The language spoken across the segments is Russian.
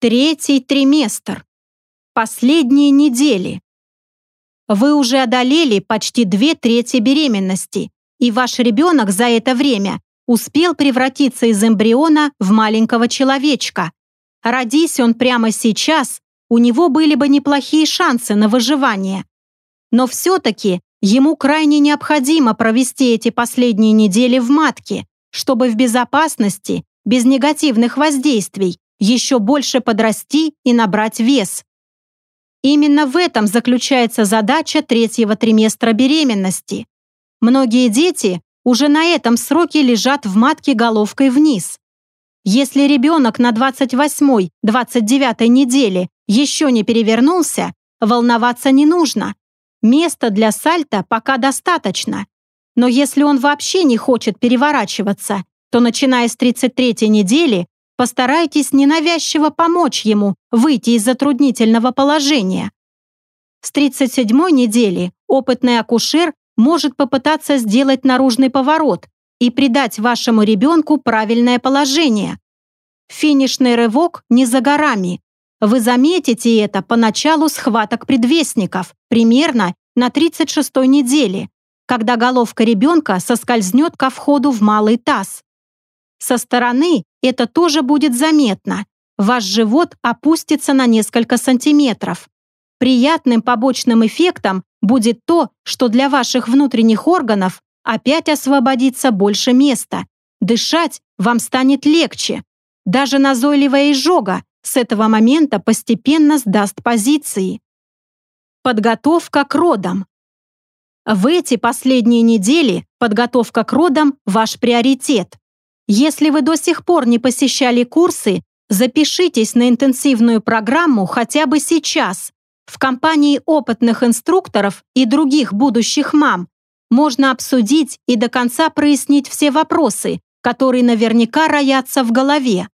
Третий триместр. Последние недели. Вы уже одолели почти две трети беременности, и ваш ребенок за это время успел превратиться из эмбриона в маленького человечка. Родись он прямо сейчас, у него были бы неплохие шансы на выживание. Но все-таки ему крайне необходимо провести эти последние недели в матке, чтобы в безопасности, без негативных воздействий, еще больше подрасти и набрать вес. Именно в этом заключается задача третьего триместра беременности. Многие дети уже на этом сроке лежат в матке головкой вниз. Если ребенок на 28-29 неделе еще не перевернулся, волноваться не нужно. Места для сальта пока достаточно. Но если он вообще не хочет переворачиваться, то начиная с 33 недели Постарайтесь ненавязчиво помочь ему выйти из затруднительного положения. С 37-й недели опытный акушер может попытаться сделать наружный поворот и придать вашему ребенку правильное положение. Финишный рывок не за горами. Вы заметите это по началу схваток предвестников, примерно на 36-й неделе, когда головка ребенка соскользнет ко входу в малый таз. Со стороны это тоже будет заметно. Ваш живот опустится на несколько сантиметров. Приятным побочным эффектом будет то, что для ваших внутренних органов опять освободится больше места. Дышать вам станет легче. Даже назойливая изжога с этого момента постепенно сдаст позиции. Подготовка к родам. В эти последние недели подготовка к родам – ваш приоритет. Если вы до сих пор не посещали курсы, запишитесь на интенсивную программу хотя бы сейчас. В компании опытных инструкторов и других будущих мам можно обсудить и до конца прояснить все вопросы, которые наверняка роятся в голове.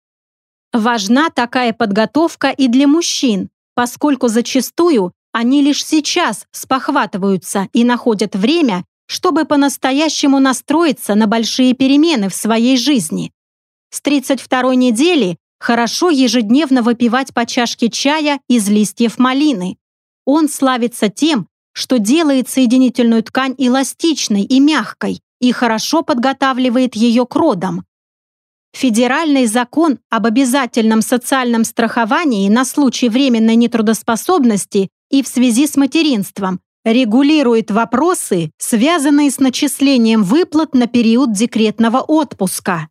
Важна такая подготовка и для мужчин, поскольку зачастую они лишь сейчас спохватываются и находят время чтобы по-настоящему настроиться на большие перемены в своей жизни. С 32-й недели хорошо ежедневно выпивать по чашке чая из листьев малины. Он славится тем, что делает соединительную ткань эластичной и мягкой и хорошо подготавливает ее к родам. Федеральный закон об обязательном социальном страховании на случай временной нетрудоспособности и в связи с материнством регулирует вопросы, связанные с начислением выплат на период декретного отпуска.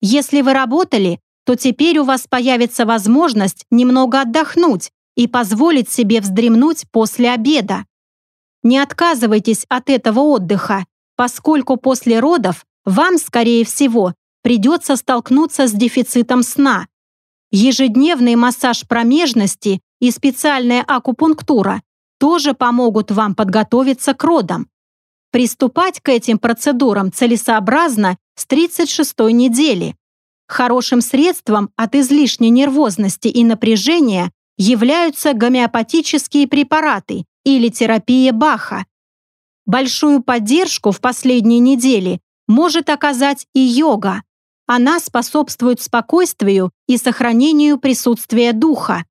Если вы работали, то теперь у вас появится возможность немного отдохнуть и позволить себе вздремнуть после обеда. Не отказывайтесь от этого отдыха, поскольку после родов вам, скорее всего, придется столкнуться с дефицитом сна. Ежедневный массаж промежности и специальная акупунктура тоже помогут вам подготовиться к родам. Приступать к этим процедурам целесообразно с 36-й недели. Хорошим средством от излишней нервозности и напряжения являются гомеопатические препараты или терапия Баха. Большую поддержку в последние недели может оказать и йога. Она способствует спокойствию и сохранению присутствия духа.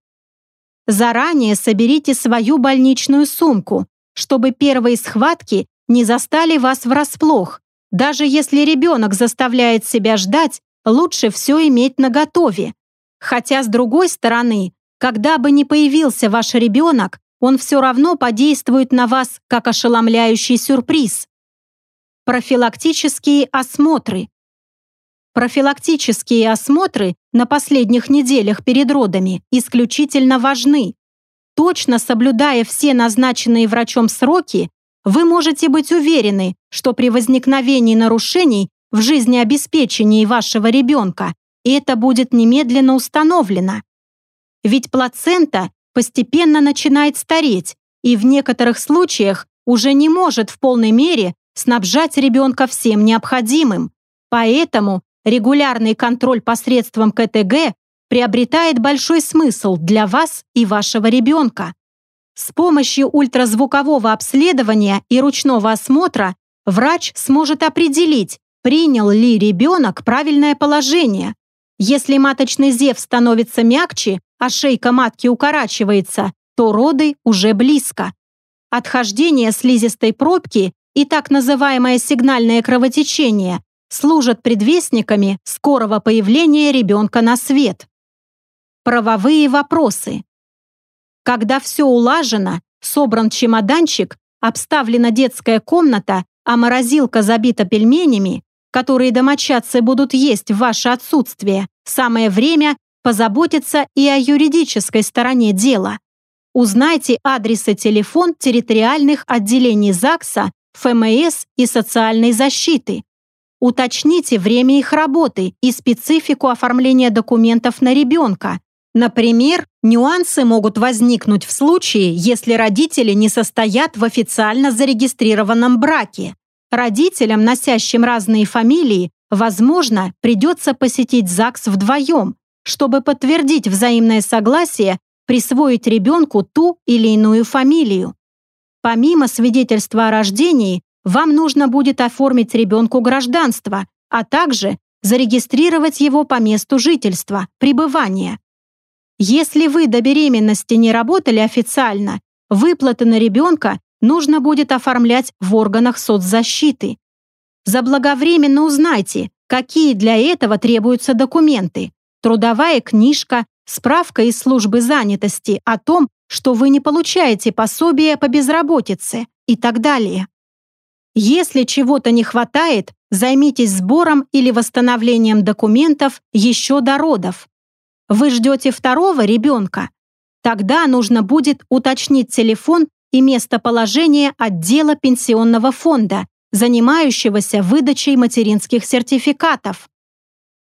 Заранее соберите свою больничную сумку, чтобы первые схватки не застали вас врасплох. Даже если ребенок заставляет себя ждать, лучше все иметь наготове. Хотя, с другой стороны, когда бы ни появился ваш ребенок, он все равно подействует на вас как ошеломляющий сюрприз. Профилактические осмотры. Профилактические осмотры на последних неделях перед родами исключительно важны. Точно соблюдая все назначенные врачом сроки, вы можете быть уверены, что при возникновении нарушений в жизнеобеспечении вашего ребенка это будет немедленно установлено. Ведь плацента постепенно начинает стареть и в некоторых случаях уже не может в полной мере снабжать ребенка всем необходимым. Поэтому регулярный контроль посредством КТГ приобретает большой смысл для вас и вашего ребенка. С помощью ультразвукового обследования и ручного осмотра врач сможет определить, принял ли ребенок правильное положение. Если маточный зев становится мягче, а шейка матки укорачивается, то роды уже близко. Отхождение слизистой пробки и так называемое сигнальное кровотечение служат предвестниками скорого появления ребенка на свет. Правовые вопросы. Когда все улажено, собран чемоданчик, обставлена детская комната, а морозилка забита пельменями, которые домочадцы будут есть в ваше отсутствие, самое время позаботиться и о юридической стороне дела. Узнайте адрес и телефон территориальных отделений ЗАГСа, ФМС и социальной защиты. Уточните время их работы и специфику оформления документов на ребенка. Например, нюансы могут возникнуть в случае, если родители не состоят в официально зарегистрированном браке. Родителям, носящим разные фамилии, возможно, придется посетить ЗАГС вдвоем, чтобы подтвердить взаимное согласие присвоить ребенку ту или иную фамилию. Помимо свидетельства о рождении, вам нужно будет оформить ребенку гражданство, а также зарегистрировать его по месту жительства, пребывания. Если вы до беременности не работали официально, выплаты на ребенка нужно будет оформлять в органах соцзащиты. Заблаговременно узнайте, какие для этого требуются документы. Трудовая книжка, справка из службы занятости о том, что вы не получаете пособие по безработице и так далее. Если чего-то не хватает, займитесь сбором или восстановлением документов еще до родов. Вы ждете второго ребенка? Тогда нужно будет уточнить телефон и местоположение отдела пенсионного фонда, занимающегося выдачей материнских сертификатов.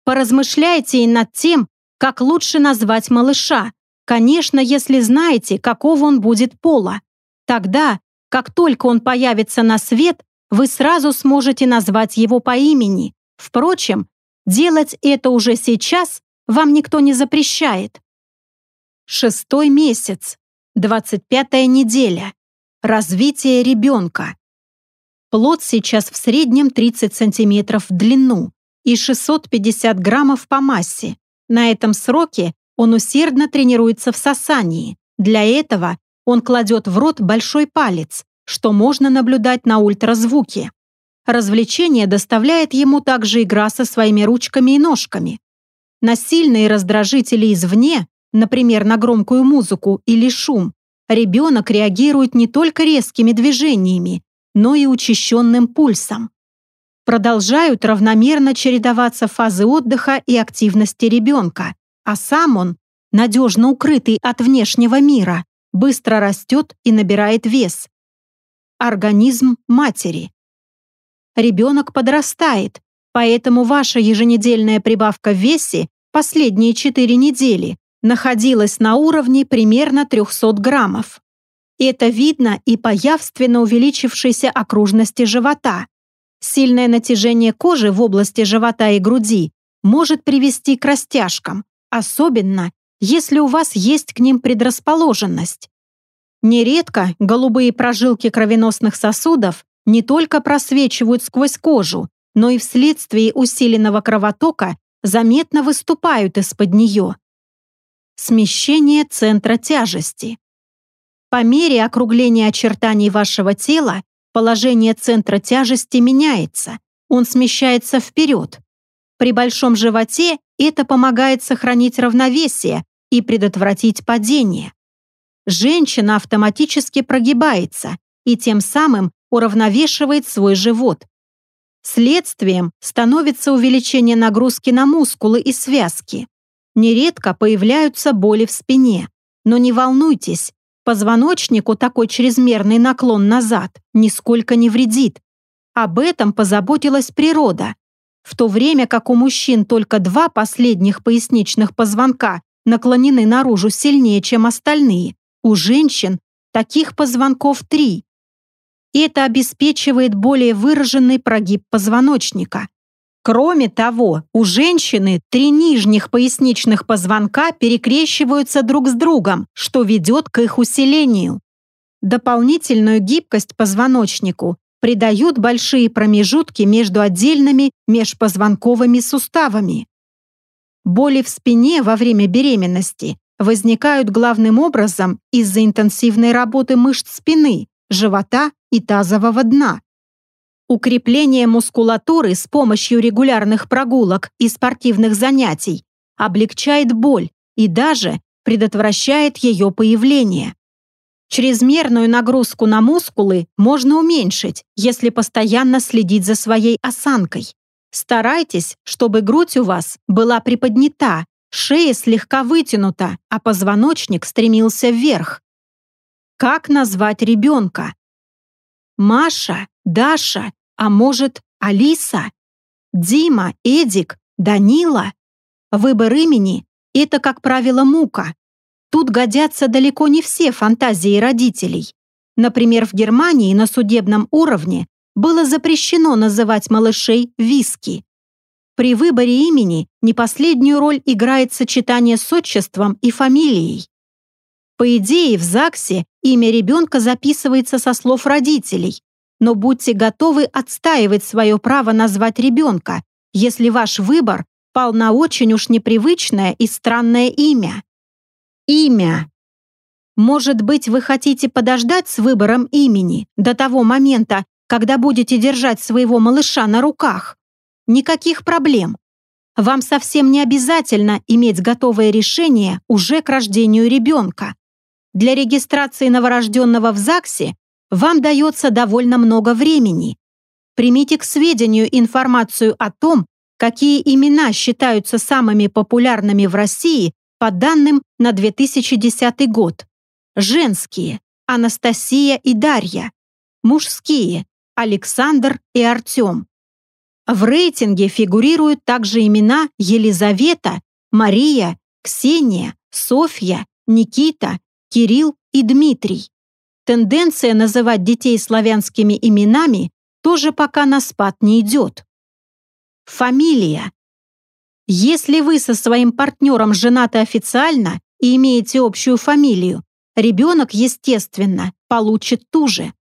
Поразмышляйте и над тем, как лучше назвать малыша, конечно, если знаете, какого он будет пола. Тогда, как только он появится на свет, вы сразу сможете назвать его по имени. Впрочем, делать это уже сейчас вам никто не запрещает. Шестой месяц, 25 неделя. Развитие ребенка. Плод сейчас в среднем 30 сантиметров в длину и 650 граммов по массе. На этом сроке он усердно тренируется в сосании. Для этого он кладет в рот большой палец, что можно наблюдать на ультразвуке. Развлечение доставляет ему также игра со своими ручками и ножками. На сильные раздражители извне, например, на громкую музыку или шум, ребенок реагирует не только резкими движениями, но и учащенным пульсом. Продолжают равномерно чередоваться фазы отдыха и активности ребенка, а сам он, надежно укрытый от внешнего мира, быстро растет и набирает вес. Организм матери. Ребенок подрастает, поэтому ваша еженедельная прибавка в весе последние 4 недели находилась на уровне примерно 300 граммов. Это видно и по явственно увеличившейся окружности живота. Сильное натяжение кожи в области живота и груди может привести к растяжкам, особенно если у вас есть к ним предрасположенность. Нередко голубые прожилки кровеносных сосудов не только просвечивают сквозь кожу, но и вследствие усиленного кровотока заметно выступают из-под нее. Смещение центра тяжести. По мере округления очертаний вашего тела положение центра тяжести меняется, он смещается вперед. При большом животе это помогает сохранить равновесие и предотвратить падение. Женщина автоматически прогибается и тем самым уравновешивает свой живот. Следствием становится увеличение нагрузки на мускулы и связки. Нередко появляются боли в спине. Но не волнуйтесь, позвоночнику такой чрезмерный наклон назад нисколько не вредит. Об этом позаботилась природа. В то время как у мужчин только два последних поясничных позвонка наклонены наружу сильнее, чем остальные, у женщин таких позвонков три. Это обеспечивает более выраженный прогиб позвоночника. Кроме того, у женщины три нижних поясничных позвонка перекрещиваются друг с другом, что ведет к их усилению. Дополнительную гибкость позвоночнику придают большие промежутки между отдельными межпозвонковыми суставами. Боли в спине во время беременности возникают главным образом из-за интенсивной работы мышц спины, живота и тазового дна. Укрепление мускулатуры с помощью регулярных прогулок и спортивных занятий облегчает боль и даже предотвращает ее появление. Чрезмерную нагрузку на мускулы можно уменьшить, если постоянно следить за своей осанкой. Старайтесь, чтобы грудь у вас была приподнята, шея слегка вытянута, а позвоночник стремился вверх. Как назвать ребенка? Маша, Даша, а может, Алиса? Дима, Эдик, Данила? Выбор имени – это, как правило, мука. Тут годятся далеко не все фантазии родителей. Например, в Германии на судебном уровне было запрещено называть малышей виски. При выборе имени не последнюю роль играет сочетание с отчеством и фамилией. По идее, в ЗАГСе имя ребенка записывается со слов родителей, но будьте готовы отстаивать свое право назвать ребенка, если ваш выбор пал на очень уж непривычное и странное имя. Имя. Может быть, вы хотите подождать с выбором имени до того момента, когда будете держать своего малыша на руках? Никаких проблем. Вам совсем не обязательно иметь готовое решение уже к рождению ребенка. Для регистрации новорожденного в ЗАГСе вам дается довольно много времени. Примите к сведению информацию о том, какие имена считаются самыми популярными в России по данным на 2010 год. Женские – Анастасия и Дарья. Мужские – Александр и Артем. В рейтинге фигурируют также имена Елизавета, Мария, Ксения, Софья, Никита, Кирилл и Дмитрий. Тенденция называть детей славянскими именами тоже пока на спад не идет. Фамилия. Если вы со своим партнером женаты официально и имеете общую фамилию, ребенок, естественно, получит ту же.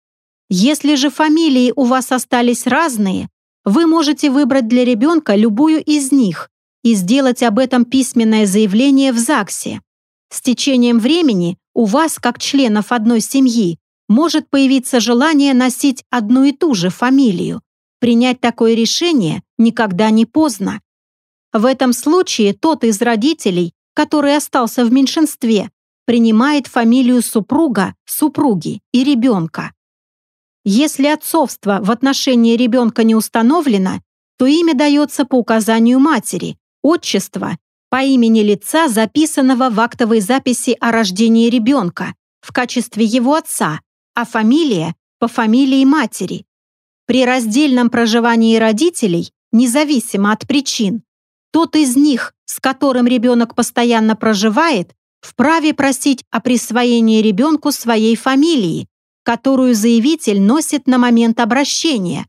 Если же фамилии у вас остались разные, вы можете выбрать для ребенка любую из них и сделать об этом письменное заявление в ЗАГСе. С течением времени у вас, как членов одной семьи, может появиться желание носить одну и ту же фамилию. Принять такое решение никогда не поздно. В этом случае тот из родителей, который остался в меньшинстве, принимает фамилию супруга, супруги и ребенка. Если отцовство в отношении ребенка не установлено, то имя дается по указанию матери, отчество по имени лица, записанного в актовой записи о рождении ребенка, в качестве его отца, а фамилия по фамилии матери. При раздельном проживании родителей, независимо от причин, тот из них, с которым ребенок постоянно проживает, вправе просить о присвоении ребенку своей фамилии, которую заявитель носит на момент обращения,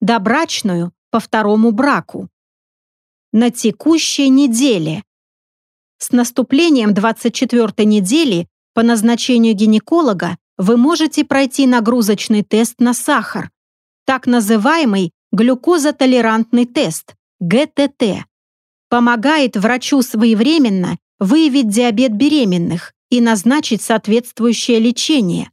добрачную по второму браку на текущей неделе. С наступлением 24-й недели по назначению гинеколога вы можете пройти нагрузочный тест на сахар, так называемый глюкозотолерантный тест, ГТТ. Помогает врачу своевременно выявить диабет беременных и назначить соответствующее лечение.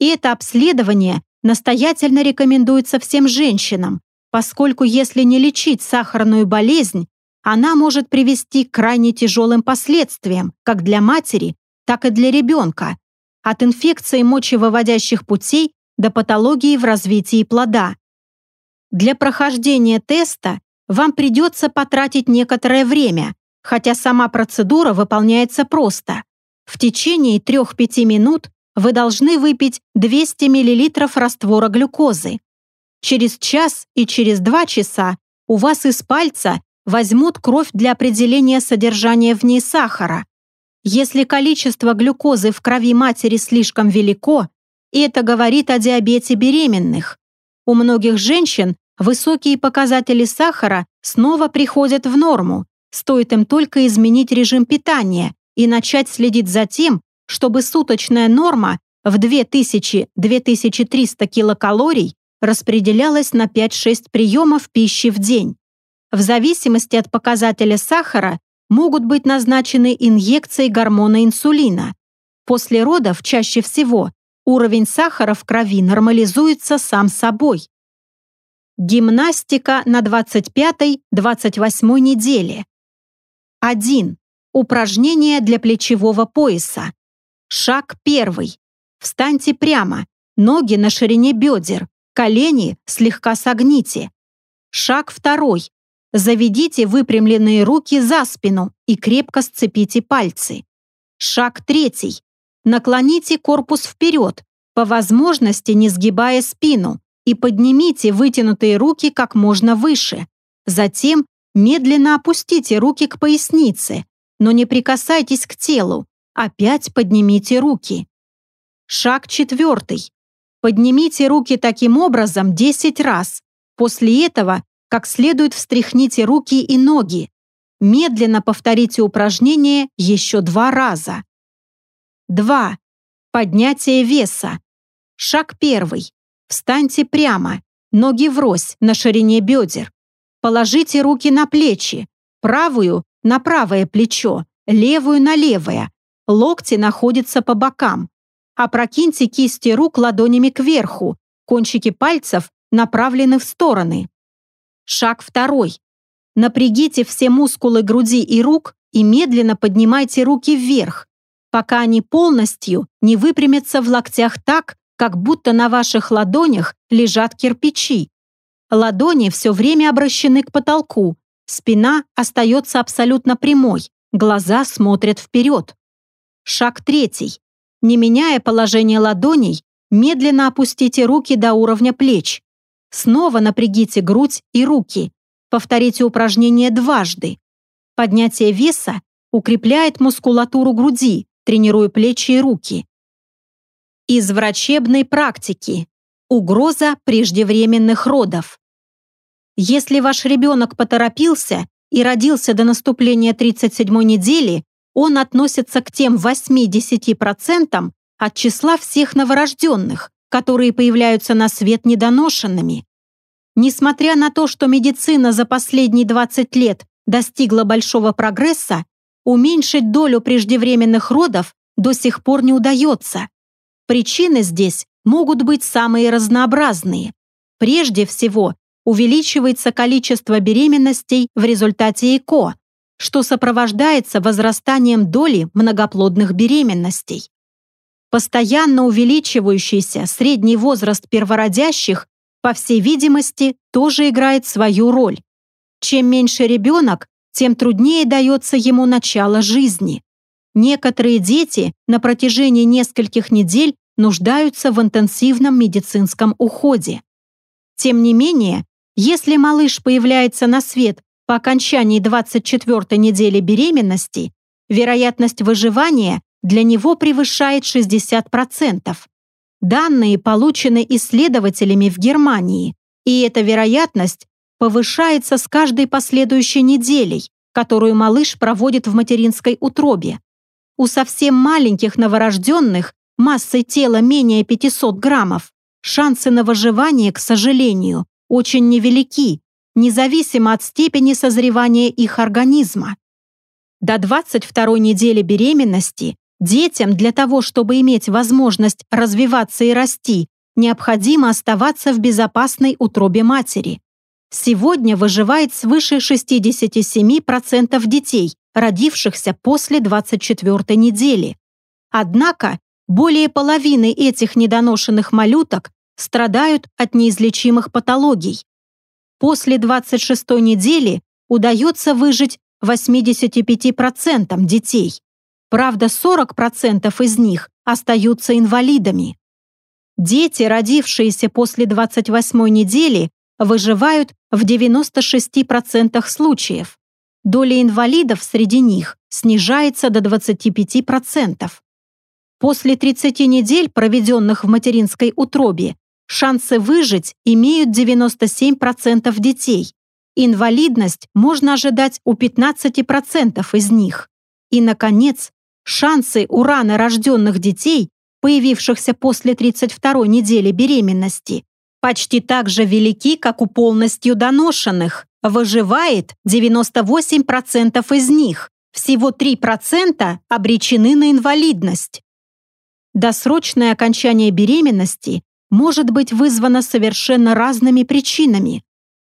И это обследование настоятельно рекомендуется всем женщинам, поскольку если не лечить сахарную болезнь, она может привести к крайне тяжелым последствиям как для матери, так и для ребенка, от инфекции мочевыводящих путей до патологии в развитии плода. Для прохождения теста вам придется потратить некоторое время, хотя сама процедура выполняется просто. В течение 3-5 минут вы должны выпить 200 мл раствора глюкозы. Через час и через два часа у вас из пальца возьмут кровь для определения содержания в ней сахара. Если количество глюкозы в крови матери слишком велико, это говорит о диабете беременных. У многих женщин высокие показатели сахара снова приходят в норму, стоит им только изменить режим питания и начать следить за тем, чтобы суточная норма в 2000-2300 килокалорий распределялась на 5-6 приемов пищи в день. В зависимости от показателя сахара могут быть назначены инъекции гормона инсулина. После родов чаще всего уровень сахара в крови нормализуется сам собой. Гимнастика на 25-28 неделе. 1. Упражнение для плечевого пояса. Шаг первый. Встаньте прямо, ноги на ширине бедер, колени слегка согните. Шаг второй. Заведите выпрямленные руки за спину и крепко сцепите пальцы. Шаг третий. Наклоните корпус вперед, по возможности не сгибая спину, и поднимите вытянутые руки как можно выше. Затем медленно опустите руки к пояснице, но не прикасайтесь к телу. Опять поднимите руки. Шаг четвертый. Поднимите руки таким образом 10 раз. После этого как следует встряхните руки и ноги. Медленно повторите упражнение еще два раза. 2. Поднятие веса. Шаг первый. Встаньте прямо, ноги врозь на ширине бедер. Положите руки на плечи, правую на правое плечо, левую на левое. Локти находятся по бокам. Опрокиньте кисти рук ладонями кверху, кончики пальцев направлены в стороны. Шаг второй. Напрягите все мускулы груди и рук и медленно поднимайте руки вверх, пока они полностью не выпрямятся в локтях так, как будто на ваших ладонях лежат кирпичи. Ладони все время обращены к потолку, спина остается абсолютно прямой, глаза смотрят вперед. Шаг третий. Не меняя положение ладоней, медленно опустите руки до уровня плеч. Снова напрягите грудь и руки. Повторите упражнение дважды. Поднятие веса укрепляет мускулатуру груди, тренируя плечи и руки. Из врачебной практики. Угроза преждевременных родов. Если ваш ребенок поторопился и родился до наступления 37 недели, он относится к тем 80% от числа всех новорожденных, которые появляются на свет недоношенными. Несмотря на то, что медицина за последние 20 лет достигла большого прогресса, уменьшить долю преждевременных родов до сих пор не удается. Причины здесь могут быть самые разнообразные. Прежде всего, увеличивается количество беременностей в результате ЭКО, что сопровождается возрастанием доли многоплодных беременностей. Постоянно увеличивающийся средний возраст первородящих, по всей видимости, тоже играет свою роль. Чем меньше ребенок, тем труднее дается ему начало жизни. Некоторые дети на протяжении нескольких недель нуждаются в интенсивном медицинском уходе. Тем не менее, если малыш появляется на свет по окончании 24 недели беременности, вероятность выживания для него превышает 60%. Данные получены исследователями в Германии, и эта вероятность повышается с каждой последующей неделей, которую малыш проводит в материнской утробе. У совсем маленьких новорожденных массой тела менее 500 граммов шансы на выживание, к сожалению, очень невелики, независимо от степени созревания их организма. До 22 недели беременности Детям для того, чтобы иметь возможность развиваться и расти, необходимо оставаться в безопасной утробе матери. Сегодня выживает свыше 67% детей, родившихся после 24 недели. Однако более половины этих недоношенных малюток страдают от неизлечимых патологий. После 26 недели удается выжить 85% детей. Правда, 40% из них остаются инвалидами. Дети, родившиеся после 28 недели, выживают в 96% случаев. Доля инвалидов среди них снижается до 25%. После 30 недель, проведенных в материнской утробе, шансы выжить имеют 97% детей. Инвалидность можно ожидать у 15% из них. И, наконец, Шансы у рано рожденных детей, появившихся после 32 недели беременности, почти так же велики, как у полностью доношенных. Выживает 98% из них, всего 3% обречены на инвалидность. Досрочное окончание беременности может быть вызвано совершенно разными причинами.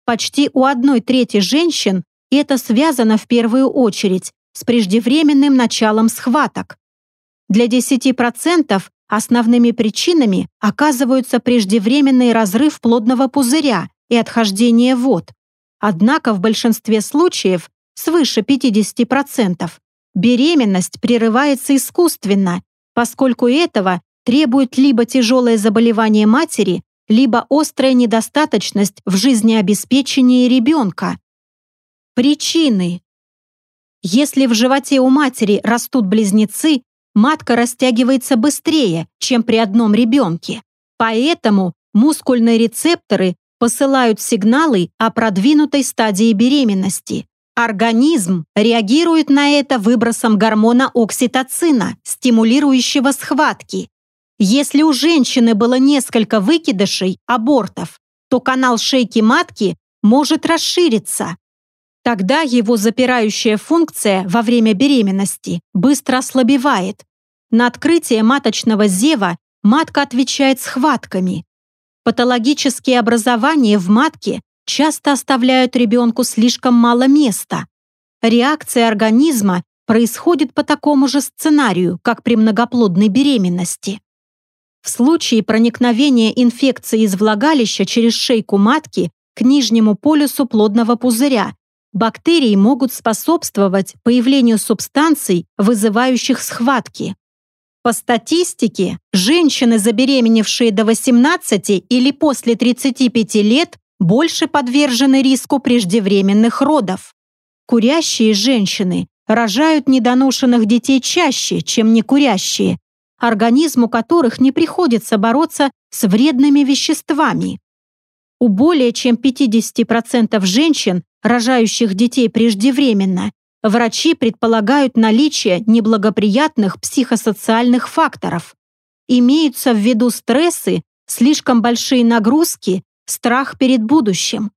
Почти у одной трети женщин это связано в первую очередь с преждевременным началом схваток. Для 10% основными причинами оказываются преждевременный разрыв плодного пузыря и отхождение вод. Однако в большинстве случаев, свыше 50%, беременность прерывается искусственно, поскольку этого требует либо тяжелое заболевание матери, либо острая недостаточность в жизнеобеспечении ребенка. Причины. Если в животе у матери растут близнецы, матка растягивается быстрее, чем при одном ребенке. Поэтому мускульные рецепторы посылают сигналы о продвинутой стадии беременности. Организм реагирует на это выбросом гормона окситоцина, стимулирующего схватки. Если у женщины было несколько выкидышей, абортов, то канал шейки матки может расшириться. Тогда его запирающая функция во время беременности быстро ослабевает. На открытие маточного зева матка отвечает схватками. Патологические образования в матке часто оставляют ребенку слишком мало места. Реакция организма происходит по такому же сценарию, как при многоплодной беременности. В случае проникновения инфекции из влагалища через шейку матки к нижнему полюсу плодного пузыря бактерии могут способствовать появлению субстанций, вызывающих схватки. По статистике, женщины, забеременевшие до 18 или после 35 лет, больше подвержены риску преждевременных родов. Курящие женщины рожают недоношенных детей чаще, чем некурящие, организму которых не приходится бороться с вредными веществами. У более чем 50% женщин, рожающих детей преждевременно, врачи предполагают наличие неблагоприятных психосоциальных факторов. Имеются в виду стрессы, слишком большие нагрузки, страх перед будущим.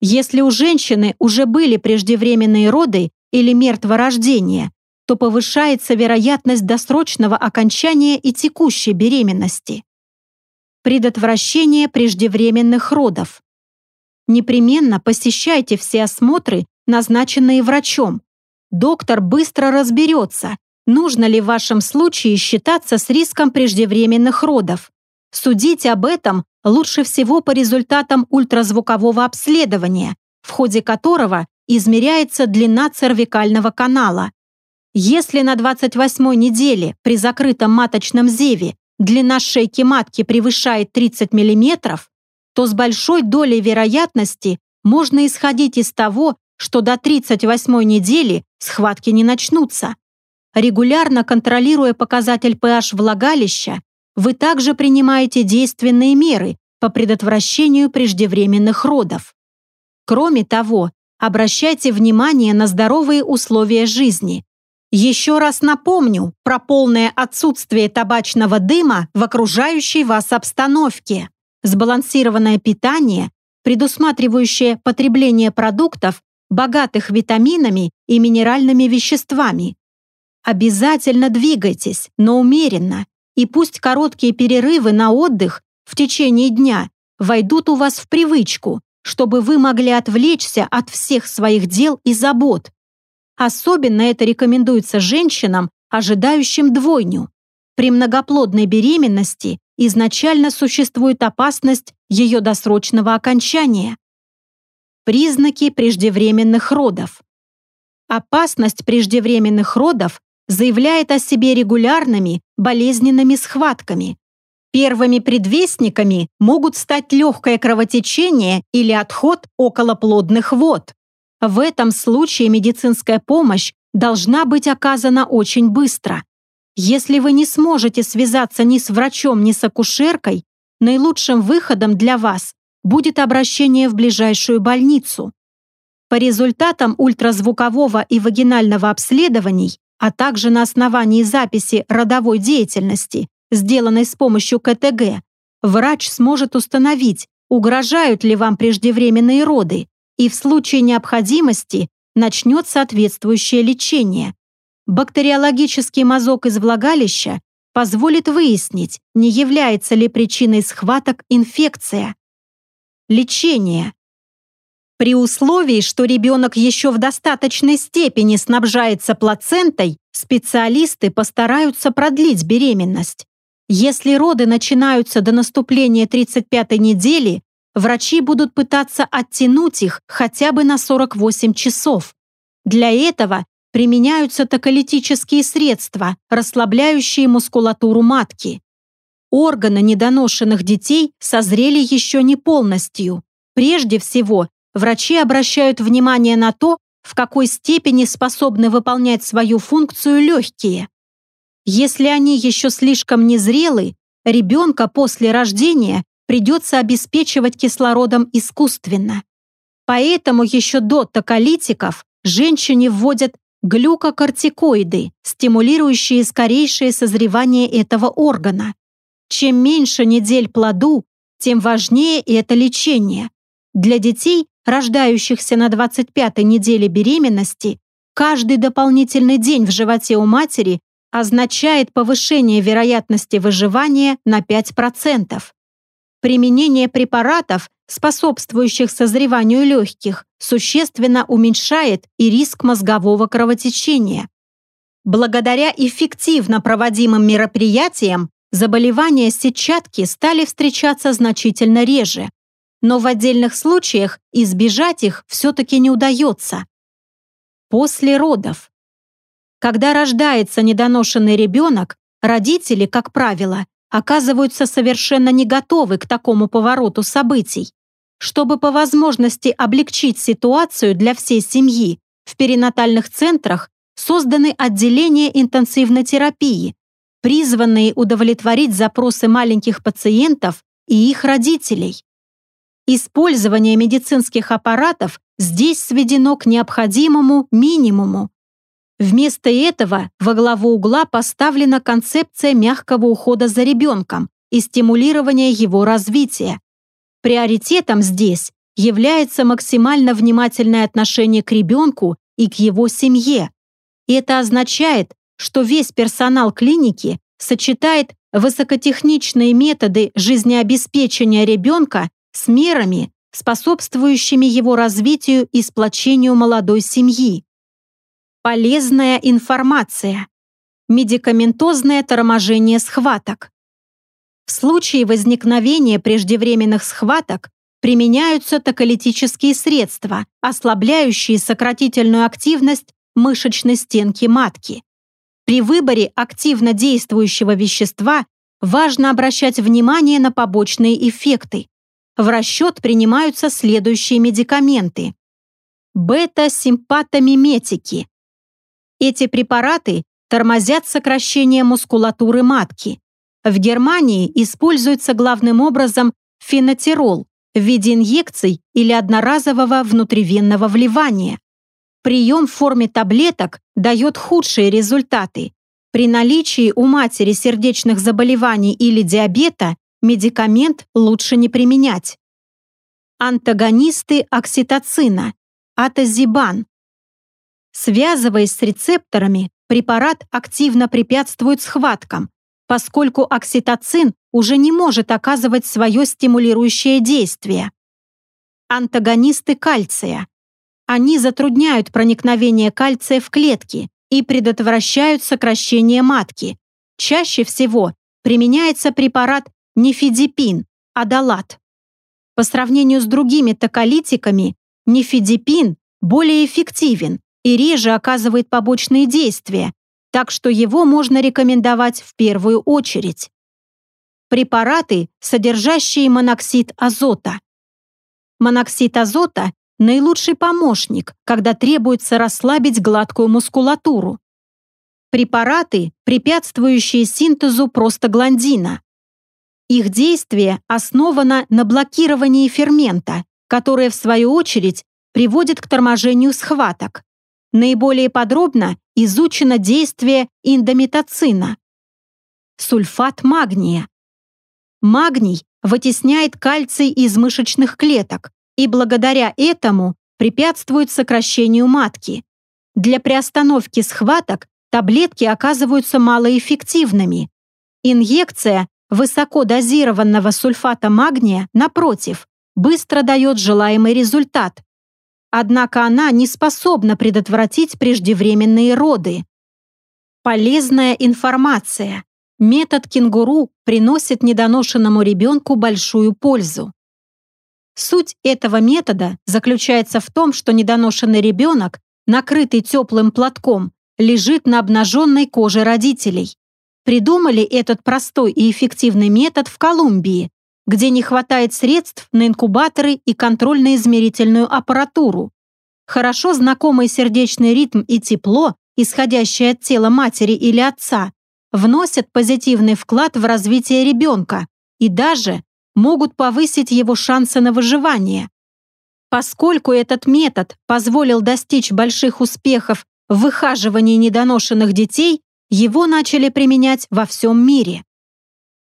Если у женщины уже были преждевременные роды или мертворождение, то повышается вероятность досрочного окончания и текущей беременности. Предотвращение преждевременных родов. Непременно посещайте все осмотры назначенные врачом. Доктор быстро разберется, нужно ли в вашем случае считаться с риском преждевременных родов. Судить об этом лучше всего по результатам ультразвукового обследования, в ходе которого измеряется длина цервикального канала. Если на 28 неделе при закрытом маточном зеве длина шейки матки превышает 30 мм, то с большой долей вероятности можно исходить из того, что до 38 недели схватки не начнутся. Регулярно контролируя показатель pH влагалища, вы также принимаете действенные меры по предотвращению преждевременных родов. Кроме того, обращайте внимание на здоровые условия жизни. Еще раз напомню про полное отсутствие табачного дыма в окружающей вас обстановке. Сбалансированное питание, предусматривающее потребление продуктов, богатых витаминами и минеральными веществами. Обязательно двигайтесь, но умеренно, и пусть короткие перерывы на отдых в течение дня войдут у вас в привычку, чтобы вы могли отвлечься от всех своих дел и забот. Особенно это рекомендуется женщинам, ожидающим двойню. При многоплодной беременности изначально существует опасность ее досрочного окончания. Признаки преждевременных родов. Опасность преждевременных родов заявляет о себе регулярными болезненными схватками. Первыми предвестниками могут стать легкое кровотечение или отход околоплодных вод. В этом случае медицинская помощь должна быть оказана очень быстро. Если вы не сможете связаться ни с врачом, ни с акушеркой, наилучшим выходом для вас будет обращение в ближайшую больницу. По результатам ультразвукового и вагинального обследований, а также на основании записи родовой деятельности, сделанной с помощью КТГ, врач сможет установить, угрожают ли вам преждевременные роды, и в случае необходимости начнет соответствующее лечение. Бактериологический мазок из влагалища позволит выяснить, не является ли причиной схваток инфекция. Лечение. При условии, что ребенок еще в достаточной степени снабжается плацентой, специалисты постараются продлить беременность. Если роды начинаются до наступления 35-й недели, врачи будут пытаться оттянуть их хотя бы на 48 часов. Для этого применяются токолитические средства, расслабляющие мускулатуру матки. Органы недоношенных детей созрели еще не полностью. Прежде всего, врачи обращают внимание на то, в какой степени способны выполнять свою функцию легкие. Если они еще слишком незрелы, ребенка после рождения придется обеспечивать кислородом искусственно. Поэтому еще до токолитиков женщине вводят глюкокортикоиды, стимулирующие скорейшее созревание этого органа. Чем меньше недель плоду, тем важнее это лечение. Для детей, рождающихся на 25-й неделе беременности, каждый дополнительный день в животе у матери означает повышение вероятности выживания на 5%. Применение препаратов, способствующих созреванию легких, существенно уменьшает и риск мозгового кровотечения. Благодаря эффективно проводимым мероприятиям заболевания сетчатки стали встречаться значительно реже, но в отдельных случаях избежать их все-таки не удается. После родов. Когда рождается недоношенный ребенок, родители, как правило, оказываются совершенно не готовы к такому повороту событий. Чтобы по возможности облегчить ситуацию для всей семьи, в перинатальных центрах созданы отделения интенсивной терапии, призванные удовлетворить запросы маленьких пациентов и их родителей. Использование медицинских аппаратов здесь сведено к необходимому минимуму. Вместо этого во главу угла поставлена концепция мягкого ухода за ребенком и стимулирования его развития. Приоритетом здесь является максимально внимательное отношение к ребенку и к его семье. И это означает, что весь персонал клиники сочетает высокотехничные методы жизнеобеспечения ребенка с мерами, способствующими его развитию и сплочению молодой семьи. Полезная информация. Медикаментозное торможение схваток. В случае возникновения преждевременных схваток применяются токолитические средства, ослабляющие сократительную активность мышечной стенки матки. При выборе активно действующего вещества важно обращать внимание на побочные эффекты. В расчет принимаются следующие медикаменты. Бета-симпатомиметики. Эти препараты тормозят сокращение мускулатуры матки. В Германии используется главным образом фенотерол в виде инъекций или одноразового внутривенного вливания. Прием в форме таблеток дает худшие результаты. При наличии у матери сердечных заболеваний или диабета медикамент лучше не применять. Антагонисты окситоцина, атазибан. Связываясь с рецепторами, препарат активно препятствует схваткам, поскольку окситоцин уже не может оказывать свое стимулирующее действие. Антагонисты кальция. Они затрудняют проникновение кальция в клетки и предотвращают сокращение матки. Чаще всего применяется препарат нефидипин, адалат. По сравнению с другими токолитиками, нефидипин более эффективен и реже оказывает побочные действия, так что его можно рекомендовать в первую очередь. Препараты, содержащие моноксид азота. Моноксид азота наилучший помощник, когда требуется расслабить гладкую мускулатуру. Препараты, препятствующие синтезу простагландина. Их действие основано на блокировании фермента, которое, в свою очередь, приводит к торможению схваток. Наиболее подробно изучено действие индомитоцина. Сульфат магния. Магний вытесняет кальций из мышечных клеток, и благодаря этому препятствуют сокращению матки. Для приостановки схваток таблетки оказываются малоэффективными. Инъекция высокодозированного сульфата магния, напротив, быстро дает желаемый результат. Однако она не способна предотвратить преждевременные роды. Полезная информация. Метод кенгуру приносит недоношенному ребенку большую пользу. Суть этого метода заключается в том, что недоношенный ребенок, накрытый теплым платком, лежит на обнаженной коже родителей. Придумали этот простой и эффективный метод в Колумбии, где не хватает средств на инкубаторы и контрольно-измерительную аппаратуру. Хорошо знакомый сердечный ритм и тепло, исходящее от тела матери или отца, вносят позитивный вклад в развитие ребенка и даже могут повысить его шансы на выживание. Поскольку этот метод позволил достичь больших успехов в выхаживании недоношенных детей, его начали применять во всем мире.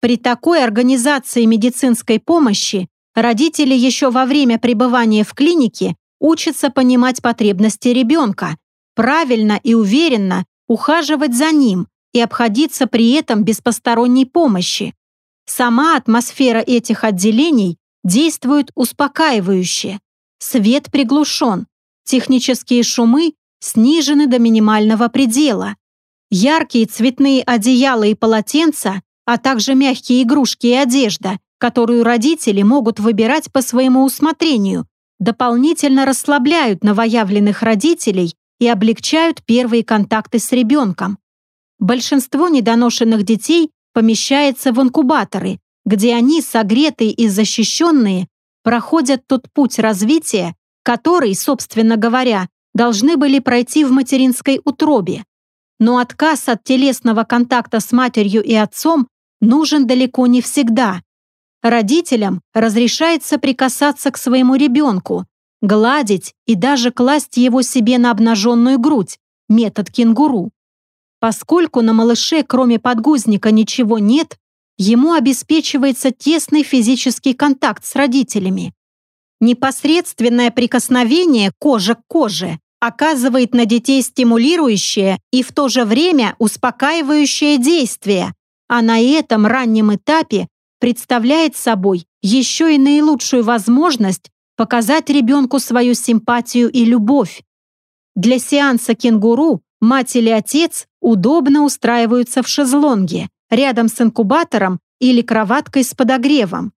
При такой организации медицинской помощи родители еще во время пребывания в клинике учатся понимать потребности ребенка, правильно и уверенно ухаживать за ним и обходиться при этом без посторонней помощи. Сама атмосфера этих отделений действует успокаивающе. Свет приглушен, технические шумы снижены до минимального предела. Яркие цветные одеяла и полотенца, а также мягкие игрушки и одежда, которую родители могут выбирать по своему усмотрению, дополнительно расслабляют новоявленных родителей и облегчают первые контакты с ребенком. Большинство недоношенных детей помещается в инкубаторы, где они, согретые и защищенные, проходят тот путь развития, который, собственно говоря, должны были пройти в материнской утробе. Но отказ от телесного контакта с матерью и отцом нужен далеко не всегда. Родителям разрешается прикасаться к своему ребенку, гладить и даже класть его себе на обнаженную грудь, метод кенгуру. Поскольку на малыше кроме подгузника ничего нет, ему обеспечивается тесный физический контакт с родителями. Непосредственное прикосновение кожа к коже оказывает на детей стимулирующее и в то же время успокаивающее действие, а на этом раннем этапе представляет собой еще и наилучшую возможность показать ребенку свою симпатию и любовь. Для сеанса кенгуру мать или отец удобно устраиваются в шезлонге, рядом с инкубатором или кроваткой с подогревом.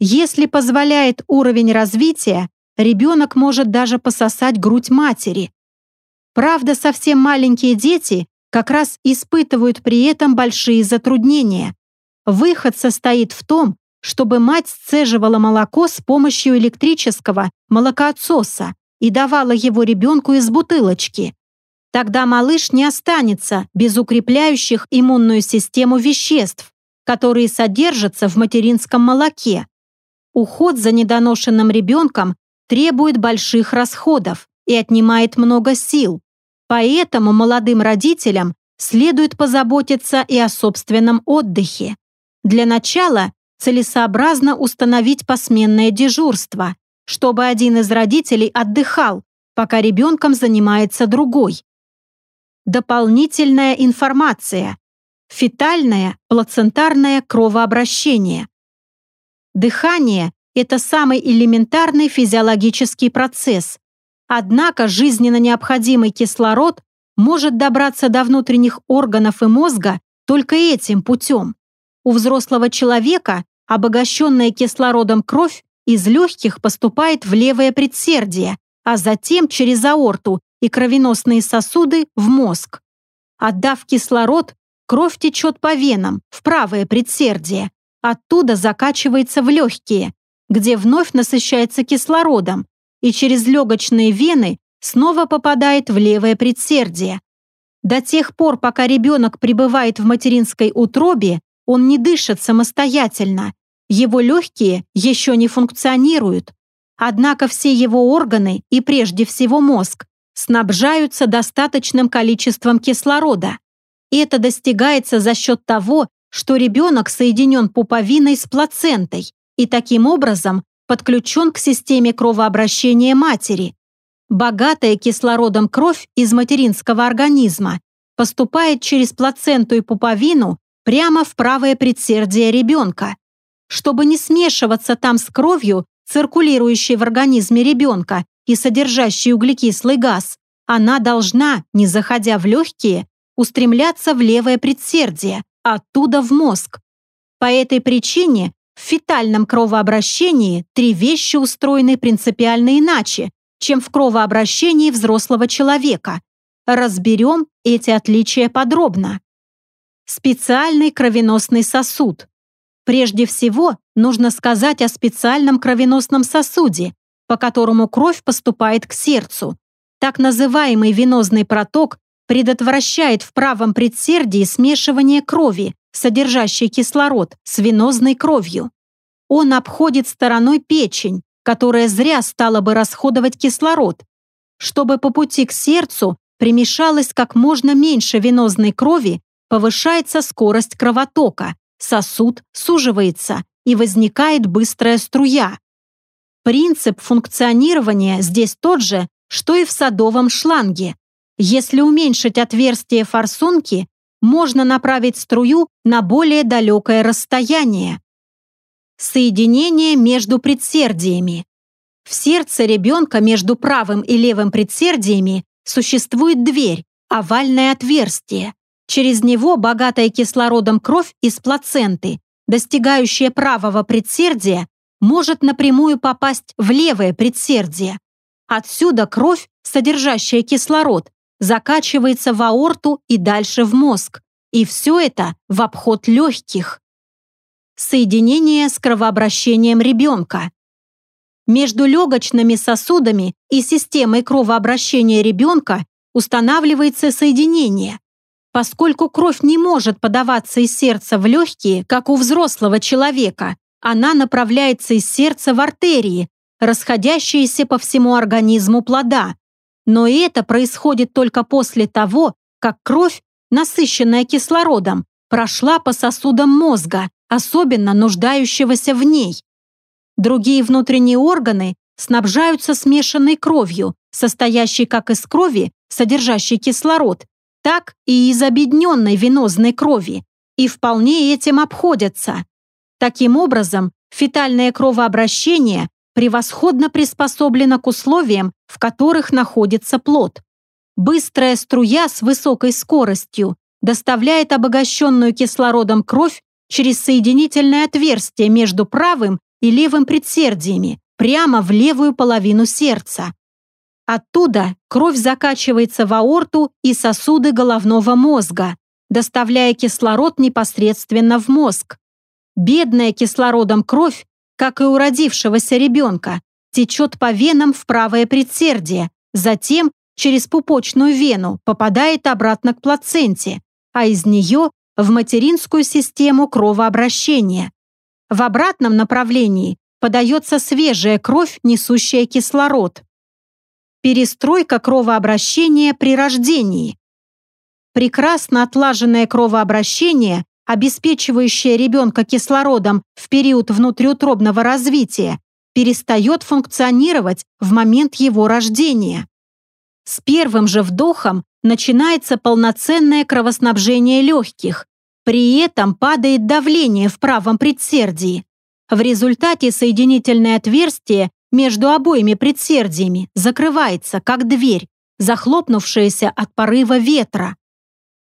Если позволяет уровень развития, ребенок может даже пососать грудь матери. Правда, совсем маленькие дети как раз испытывают при этом большие затруднения. Выход состоит в том, чтобы мать сцеживала молоко с помощью электрического молокоотсоса и давала его ребенку из бутылочки. Тогда малыш не останется без укрепляющих иммунную систему веществ, которые содержатся в материнском молоке. Уход за недоношенным ребенком требует больших расходов и отнимает много сил. Поэтому молодым родителям следует позаботиться и о собственном отдыхе. Для начала целесообразно установить посменное дежурство, чтобы один из родителей отдыхал, пока ребенком занимается другой. Дополнительная информация. Фетальное плацентарное кровообращение. Дыхание – это самый элементарный физиологический процесс. Однако жизненно необходимый кислород может добраться до внутренних органов и мозга только этим путем. У взрослого человека обогащенная кислородом кровь из легких поступает в левое предсердие, а затем через аорту и кровеносные сосуды в мозг. Отдав кислород, кровь течет по венам, в правое предсердие, оттуда закачивается в легкие, где вновь насыщается кислородом, и через легочные вены снова попадает в левое предсердие. До тех пор, пока ребенок пребывает в материнской утробе, он не дышит самостоятельно, его легкие еще не функционируют. Однако все его органы и прежде всего мозг снабжаются достаточным количеством кислорода. Это достигается за счет того, что ребенок соединен пуповиной с плацентой и таким образом подключен к системе кровообращения матери. Богатая кислородом кровь из материнского организма поступает через плаценту и пуповину прямо в правое предсердие ребенка. Чтобы не смешиваться там с кровью, циркулирующей в организме ребенка и содержащей углекислый газ, она должна, не заходя в легкие, устремляться в левое предсердие, оттуда в мозг. По этой причине в фетальном кровообращении три вещи устроены принципиально иначе, чем в кровообращении взрослого человека. Разберем эти отличия подробно. Специальный кровеносный сосуд. Прежде всего, нужно сказать о специальном кровеносном сосуде, по которому кровь поступает к сердцу. Так называемый венозный проток предотвращает в правом предсердии смешивание крови, содержащей кислород, с венозной кровью. Он обходит стороной печень, которая зря стала бы расходовать кислород, чтобы по пути к сердцу примешалось как можно меньше венозной крови, повышается скорость кровотока, сосуд суживается и возникает быстрая струя. Принцип функционирования здесь тот же, что и в садовом шланге. Если уменьшить отверстие форсунки, можно направить струю на более далекое расстояние. Соединение между предсердиями. В сердце ребенка между правым и левым предсердиями существует дверь, овальное отверстие. Через него богатая кислородом кровь из плаценты, достигающая правого предсердия, может напрямую попасть в левое предсердие. Отсюда кровь, содержащая кислород, закачивается в аорту и дальше в мозг. И все это в обход легких. Соединение с кровообращением ребенка. Между легочными сосудами и системой кровообращения ребенка устанавливается соединение. Поскольку кровь не может подаваться из сердца в легкие, как у взрослого человека, она направляется из сердца в артерии, расходящиеся по всему организму плода, но это происходит только после того, как кровь, насыщенная кислородом, прошла по сосудам мозга, особенно нуждающегося в ней. Другие внутренние органы снабжаются смешанной кровью, состоящей как из крови, содержащей кислород, так и из объединенной венозной крови, и вполне этим обходятся. Таким образом, фетальное кровообращение превосходно приспособлена к условиям, в которых находится плод. Быстрая струя с высокой скоростью доставляет обогащенную кислородом кровь через соединительное отверстие между правым и левым предсердиями прямо в левую половину сердца. Оттуда кровь закачивается в аорту и сосуды головного мозга, доставляя кислород непосредственно в мозг. Бедная кислородом кровь как и у родившегося ребенка, течет по венам в правое предсердие, затем через пупочную вену попадает обратно к плаценте, а из нее в материнскую систему кровообращения. В обратном направлении подается свежая кровь, несущая кислород. Перестройка кровообращения при рождении. Прекрасно отлаженное кровообращение обеспечивающая ребенка кислородом в период внутриутробного развития, перестает функционировать в момент его рождения. С первым же вдохом начинается полноценное кровоснабжение легких, при этом падает давление в правом предсердии. В результате соединительное отверстие между обоими предсердиями закрывается, как дверь, захлопнувшаяся от порыва ветра.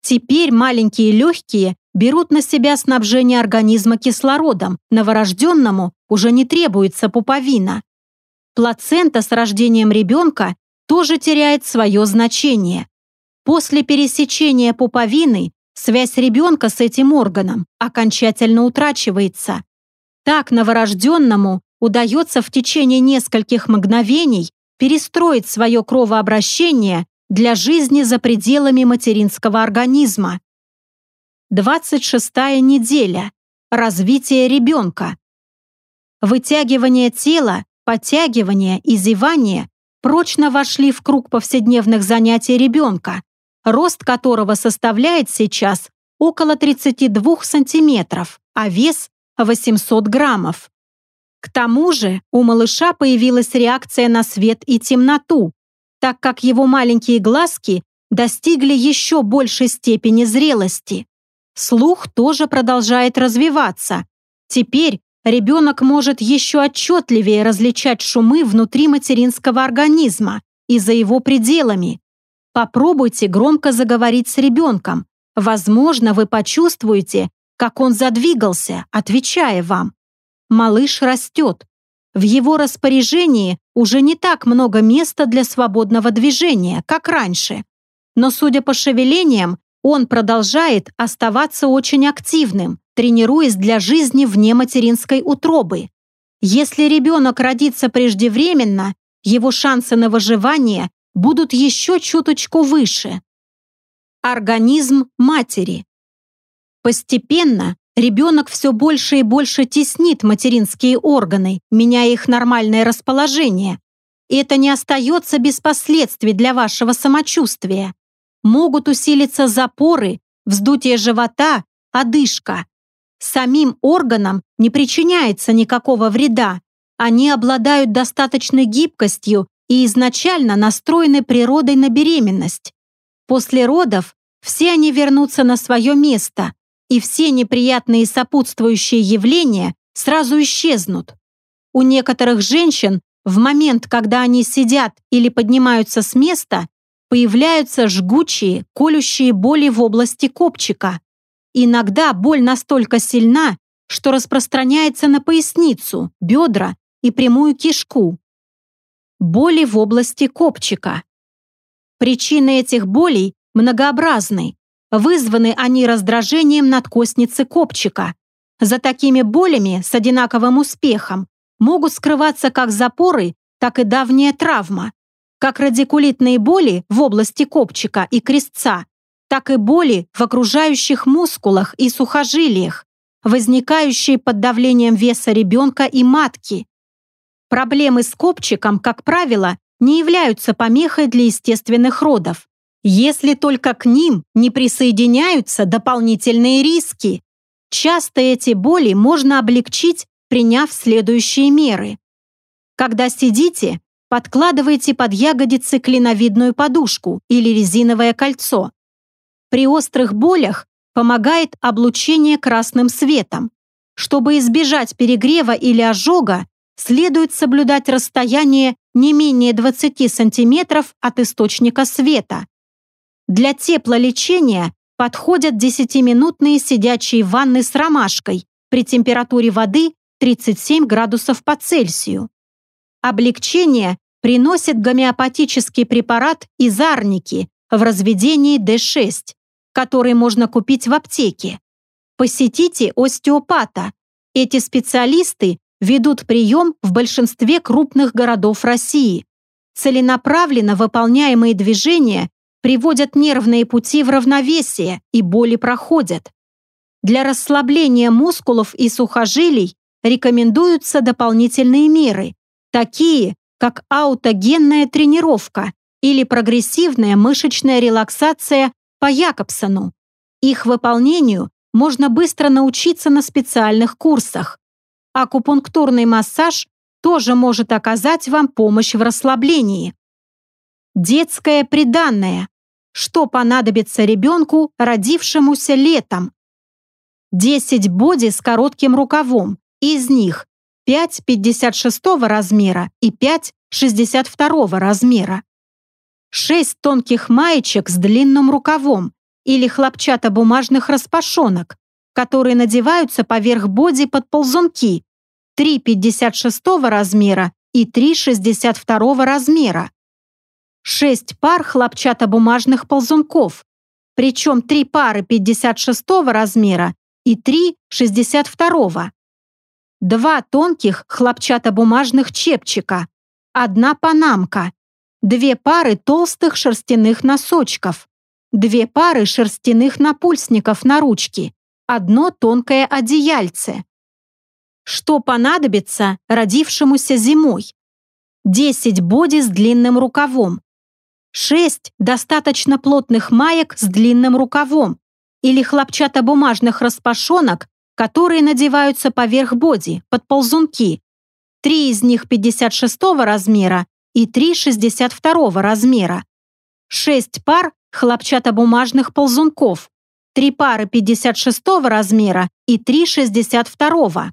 Теперь маленькие легкие берут на себя снабжение организма кислородом, новорожденному уже не требуется пуповина. Плацента с рождением ребенка тоже теряет свое значение. После пересечения пуповины связь ребенка с этим органом окончательно утрачивается. Так новорожденному удается в течение нескольких мгновений перестроить свое кровообращение для жизни за пределами материнского организма. 26 неделя. Развитие ребенка. Вытягивание тела, подтягивание и зевание прочно вошли в круг повседневных занятий ребенка, рост которого составляет сейчас около 32 сантиметров, а вес 800 граммов. К тому же у малыша появилась реакция на свет и темноту. так как его маленькие глазки достигли еще большей степени зрелости. Слух тоже продолжает развиваться. Теперь ребенок может еще отчетливее различать шумы внутри материнского организма и за его пределами. Попробуйте громко заговорить с ребенком. Возможно, вы почувствуете, как он задвигался, отвечая вам. Малыш растет. В его распоряжении уже не так много места для свободного движения, как раньше. Но, судя по шевелениям, он продолжает оставаться очень активным, тренируясь для жизни вне материнской утробы. Если ребенок родится преждевременно, его шансы на выживание будут еще чуточку выше. Организм матери. Постепенно ребенок все больше и больше теснит материнские органы, меняя их нормальное расположение. И это не остается без последствий для вашего самочувствия. Могут усилиться запоры, вздутие живота, одышка. Самим органам не причиняется никакого вреда. Они обладают достаточной гибкостью и изначально настроены природой на беременность. После родов все они вернутся на свое место, и все неприятные сопутствующие явления сразу исчезнут. У некоторых женщин в момент, когда они сидят или поднимаются с места, появляются жгучие, колющие боли в области копчика. Иногда боль настолько сильна, что распространяется на поясницу, бедра и прямую кишку. Боли в области копчика. Причины этих болей многообразны. Вызваны они раздражением надкостницы копчика. За такими болями с одинаковым успехом могут скрываться как запоры, так и давняя травма, как радикулитные боли в области копчика и крестца, так и боли в окружающих мускулах и сухожилиях, возникающие под давлением веса ребенка и матки. Проблемы с копчиком, как правило, не являются помехой для естественных родов если только к ним не присоединяются дополнительные риски. Часто эти боли можно облегчить, приняв следующие меры. Когда сидите, подкладывайте под ягодицы клиновидную подушку или резиновое кольцо. При острых болях помогает облучение красным светом. Чтобы избежать перегрева или ожога, следует соблюдать расстояние не менее 20 см от источника света. Для теплолечения подходят 10-минутные сидячие ванны с ромашкой при температуре воды 37 градусов по Цельсию. Облегчение приносит гомеопатический препарат изарники в разведении D6, который можно купить в аптеке. Посетите остеопата. Эти специалисты ведут прием в большинстве крупных городов России. Целенаправленно выполняемые движения приводят нервные пути в равновесие и боли проходят. Для расслабления мускулов и сухожилий рекомендуются дополнительные меры, такие как аутогенная тренировка или прогрессивная мышечная релаксация по Якобсону. Их выполнению можно быстро научиться на специальных курсах. Акупунктурный массаж тоже может оказать вам помощь в расслаблении. Детское приданное. Что понадобится ребенку, родившемуся летом? 10 боди с коротким рукавом. Из них 5 56 размера и 5 62 размера. 6 тонких маечек с длинным рукавом или хлопчатобумажных распашонок, которые надеваются поверх боди под ползунки. 3 56 размера и 3 62 размера шесть пар хлопчатобумажных ползунков, причем три пары 56 размера и три 62 два тонких хлопчатобумажных чепчика, одна панамка, две пары толстых шерстяных носочков, две пары шерстяных напульсников на ручке, одно тонкое одеяльце. Что понадобится родившемуся зимой? 10 боди с длинным рукавом, Шесть достаточно плотных маек с длинным рукавом или хлопчатобумажных распашонок, которые надеваются поверх боди, под ползунки. Три из них 56 размера и 3 62 размера, 6 пар хлопчатобумажных ползунков, 3 пары 56 размера и 3 62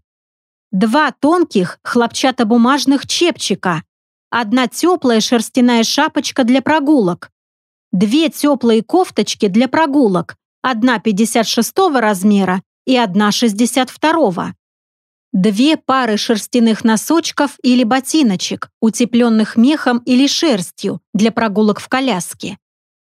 два тонких хлопчатобумажных чепчика, одна теплая шерстяная шапочка для прогулок, две теплые кофточки для прогулок, одна 56 размера и одна 62 две пары шерстяных носочков или ботиночек, утепленных мехом или шерстью для прогулок в коляске,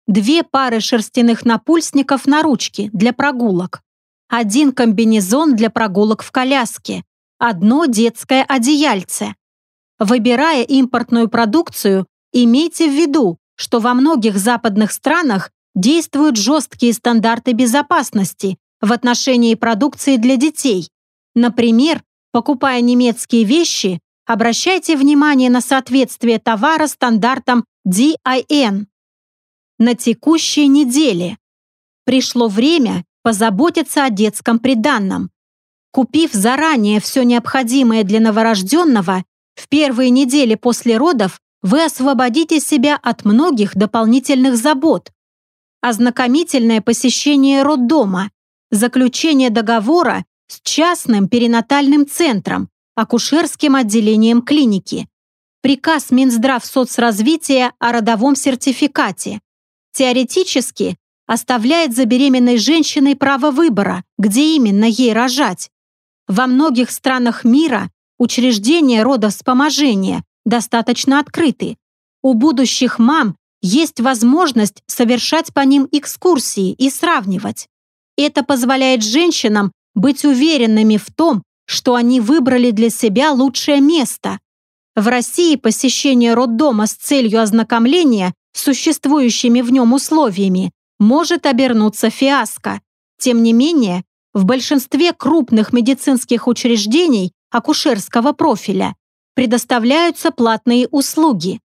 две пары шерстяных напульсников на ручке для прогулок, один комбинезон для прогулок в коляске, одно детское одеяльце. Выбирая импортную продукцию, имейте в виду, что во многих западных странах действуют жесткие стандарты безопасности в отношении продукции для детей. Например, покупая немецкие вещи, обращайте внимание на соответствие товара стандартам DIN. На текущей неделе пришло время позаботиться о детском приданном. Купив заранее все необходимое для новорожденного, в первые недели после родов вы освободите себя от многих дополнительных забот. Ознакомительное посещение роддома, заключение договора с частным перинатальным центром, акушерским отделением клиники, приказ Минздрав соцразвития о родовом сертификате. Теоретически оставляет за беременной женщиной право выбора, где именно ей рожать. Во многих странах мира учреждения родовспоможения достаточно открыты. У будущих мам есть возможность совершать по ним экскурсии и сравнивать. Это позволяет женщинам быть уверенными в том, что они выбрали для себя лучшее место. В России посещение роддома с целью ознакомления с существующими в нем условиями может обернуться фиаско. Тем не менее, в большинстве крупных медицинских учреждений акушерского профиля предоставляются платные услуги.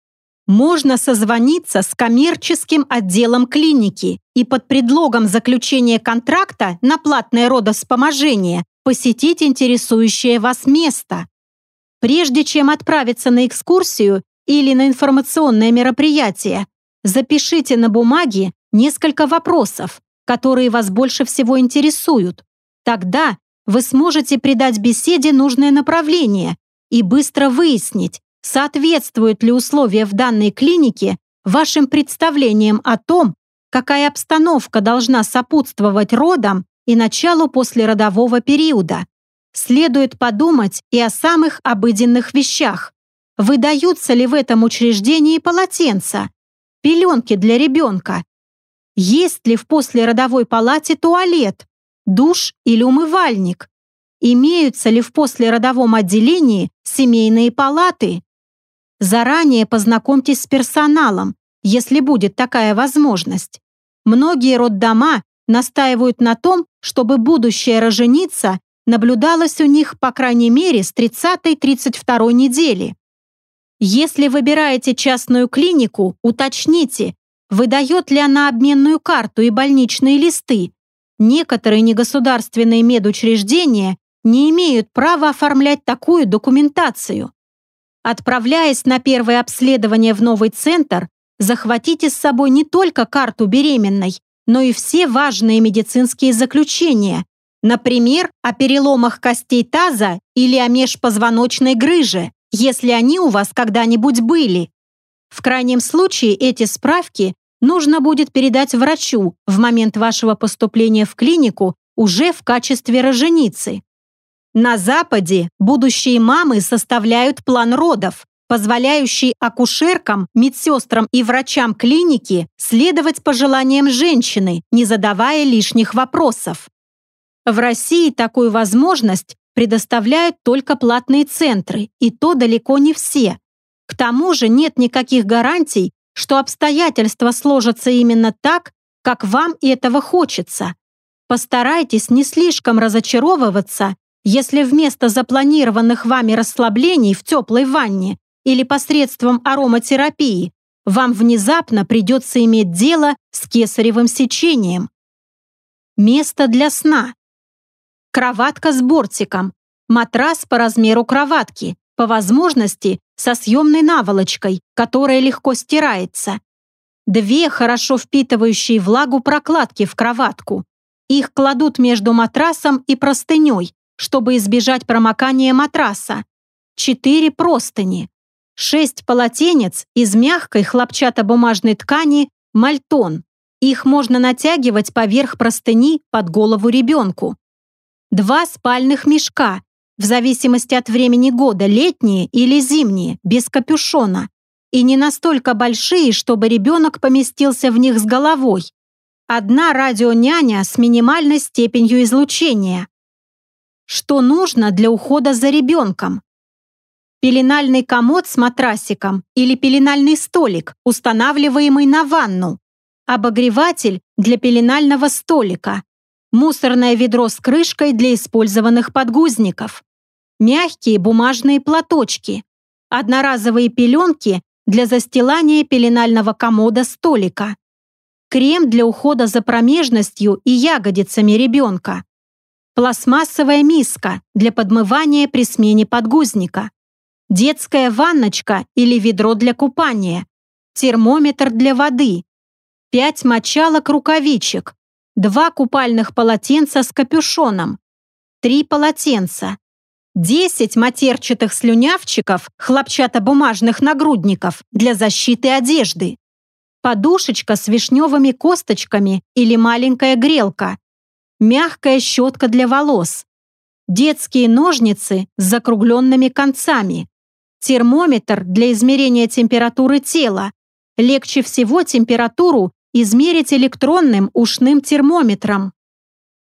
Можно созвониться с коммерческим отделом клиники и под предлогом заключения контракта на платное родовспоможение посетить интересующее вас место. Прежде чем отправиться на экскурсию или на информационное мероприятие, запишите на бумаге несколько вопросов, которые вас больше всего интересуют. Тогда вы сможете придать беседе нужное направление и быстро выяснить, соответствуют ли условия в данной клинике вашим представлениям о том, какая обстановка должна сопутствовать родам и началу послеродового периода. Следует подумать и о самых обыденных вещах. Выдаются ли в этом учреждении полотенца, пеленки для ребенка? Есть ли в послеродовой палате туалет, душ или умывальник? Имеются ли в послеродовом отделении семейные палаты? Заранее познакомьтесь с персоналом, если будет такая возможность. Многие роддома настаивают на том, чтобы будущая роженица наблюдалась у них по крайней мере с 30-32 недели. Если выбираете частную клинику, уточните, выдает ли она обменную карту и больничные листы. Некоторые негосударственные медучреждения не имеют права оформлять такую документацию. Отправляясь на первое обследование в новый центр, захватите с собой не только карту беременной, но и все важные медицинские заключения, например, о переломах костей таза или о межпозвоночной грыже, если они у вас когда-нибудь были. В крайнем случае эти справки нужно будет передать врачу в момент вашего поступления в клинику уже в качестве роженицы. На Западе будущие мамы составляют план родов, позволяющий акушеркам, медсестрам и врачам клиники следовать пожеланиям женщины, не задавая лишних вопросов. В России такую возможность предоставляют только платные центры, и то далеко не все. К тому же нет никаких гарантий, что обстоятельства сложатся именно так, как вам этого хочется. Постарайтесь не слишком разочаровываться если вместо запланированных вами расслаблений в теплой ванне или посредством ароматерапии вам внезапно придется иметь дело с кесаревым сечением. Место для сна. Кроватка с бортиком, матрас по размеру кроватки, по возможности со съемной наволочкой, которая легко стирается. Две хорошо впитывающие влагу прокладки в кроватку. Их кладут между матрасом и простыней, чтобы избежать промокания матраса. Четыре простыни. Шесть полотенец из мягкой хлопчатобумажной ткани «Мальтон». Их можно натягивать поверх простыни под голову ребенку. Два спальных мешка, в зависимости от времени года, летние или зимние, без капюшона, и не настолько большие, чтобы ребенок поместился в них с головой. Одна радионяня с минимальной степенью излучения. Что нужно для ухода за ребенком? Пеленальный комод с матрасиком или пеленальный столик, устанавливаемый на ванну. Обогреватель для пеленального столика. Мусорное ведро с крышкой для использованных подгузников. Мягкие бумажные платочки. Одноразовые пеленки для застилания пеленального комода столика. Крем для ухода за промежностью и ягодицами ребенка. Пластмассовая миска для подмывания при смене подгузника. Детская ванночка или ведро для купания. Термометр для воды. 5 мочалок рукавичек. Два купальных полотенца с капюшоном. Три полотенца. 10 матерчатых слюнявчиков, хлопчатобумажных нагрудников для защиты одежды. Подушечка с вишневыми косточками или маленькая грелка. Мягкая щетка для волос. Детские ножницы с закругленными концами. Термометр для измерения температуры тела. Легче всего температуру измерить электронным ушным термометром.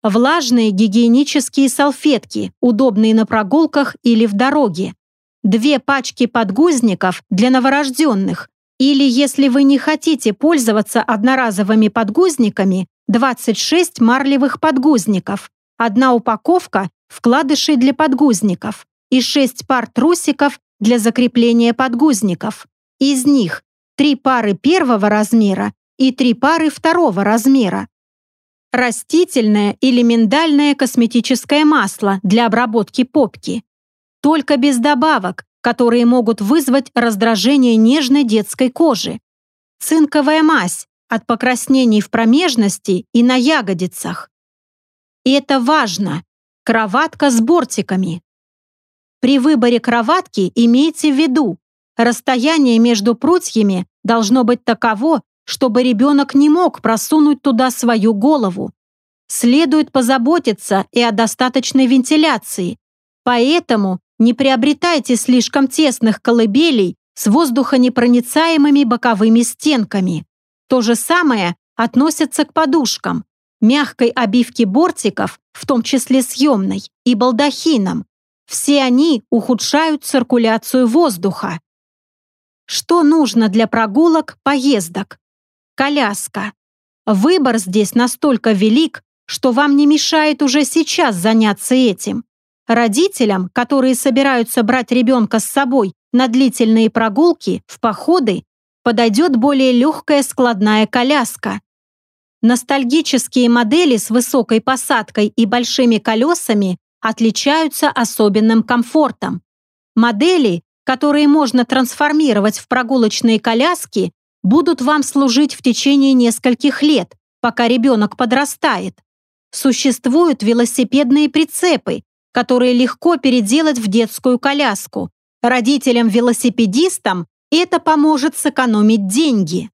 Влажные гигиенические салфетки, удобные на прогулках или в дороге. Две пачки подгузников для новорожденных. Или, если вы не хотите пользоваться одноразовыми подгузниками, 26 марлевых подгузников, одна упаковка вкладышей для подгузников и 6 пар трусиков для закрепления подгузников. Из них три пары первого размера и три пары второго размера. Растительное или миндальное косметическое масло для обработки попки. Только без добавок, которые могут вызвать раздражение нежной детской кожи. Цинковая мазь от покраснений в промежности и на ягодицах. И это важно. Кроватка с бортиками. При выборе кроватки имейте в виду, расстояние между прутьями должно быть таково, чтобы ребенок не мог просунуть туда свою голову. Следует позаботиться и о достаточной вентиляции. Поэтому не приобретайте слишком тесных колыбелей с воздухонепроницаемыми боковыми стенками. То же самое относится к подушкам, мягкой обивке бортиков, в том числе съемной, и балдахинам. Все они ухудшают циркуляцию воздуха. Что нужно для прогулок, поездок? коляска. Выбор здесь настолько велик, что вам не мешает уже сейчас заняться этим. Родителям, которые собираются брать ребенка с собой на длительные прогулки, в походы, подойдет более легкая складная коляска. Ностальгические модели с высокой посадкой и большими колесами отличаются особенным комфортом. Модели, которые можно трансформировать в прогулочные коляски, будут вам служить в течение нескольких лет, пока ребенок подрастает. Существуют велосипедные прицепы, которые легко переделать в детскую коляску. Родителям-велосипедистам это поможет сэкономить деньги.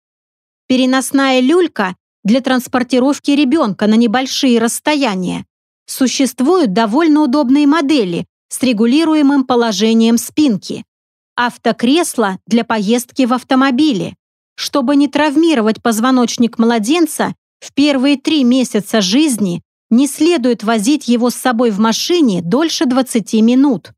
Переносная люлька для транспортировки ребенка на небольшие расстояния. Существуют довольно удобные модели с регулируемым положением спинки. Автокресло для поездки в автомобиле. Чтобы не травмировать позвоночник младенца, в первые три месяца жизни не следует возить его с собой в машине дольше 20 минут.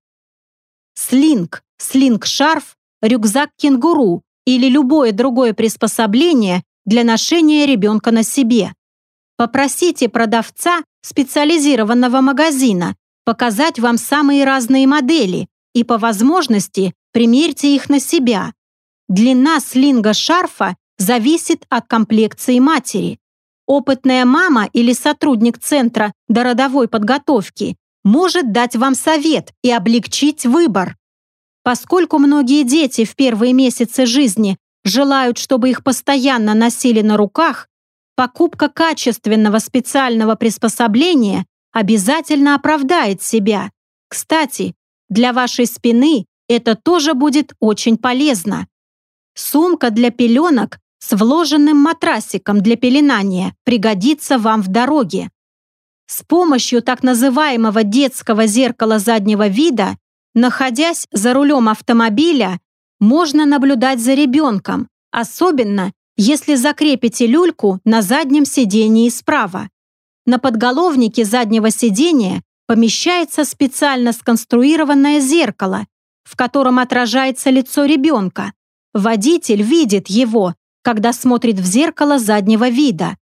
Слинг, слинг-шарф, рюкзак-кенгуру или любое другое приспособление для ношения ребенка на себе. Попросите продавца специализированного магазина показать вам самые разные модели и по возможности примерьте их на себя. Длина слинга шарфа зависит от комплекции матери. Опытная мама или сотрудник центра дородовой подготовки может дать вам совет и облегчить выбор. Поскольку многие дети в первые месяцы жизни желают, чтобы их постоянно носили на руках, покупка качественного специального приспособления обязательно оправдает себя. Кстати, для вашей спины это тоже будет очень полезно. Сумка для пеленок с вложенным матрасиком для пеленания пригодится вам в дороге. С помощью так называемого детского зеркала заднего вида, находясь за рулем автомобиля, можно наблюдать за ребенком, особенно если закрепите люльку на заднем сидении справа. На подголовнике заднего сидения помещается специально сконструированное зеркало, в котором отражается лицо ребенка. Водитель видит его, когда смотрит в зеркало заднего вида.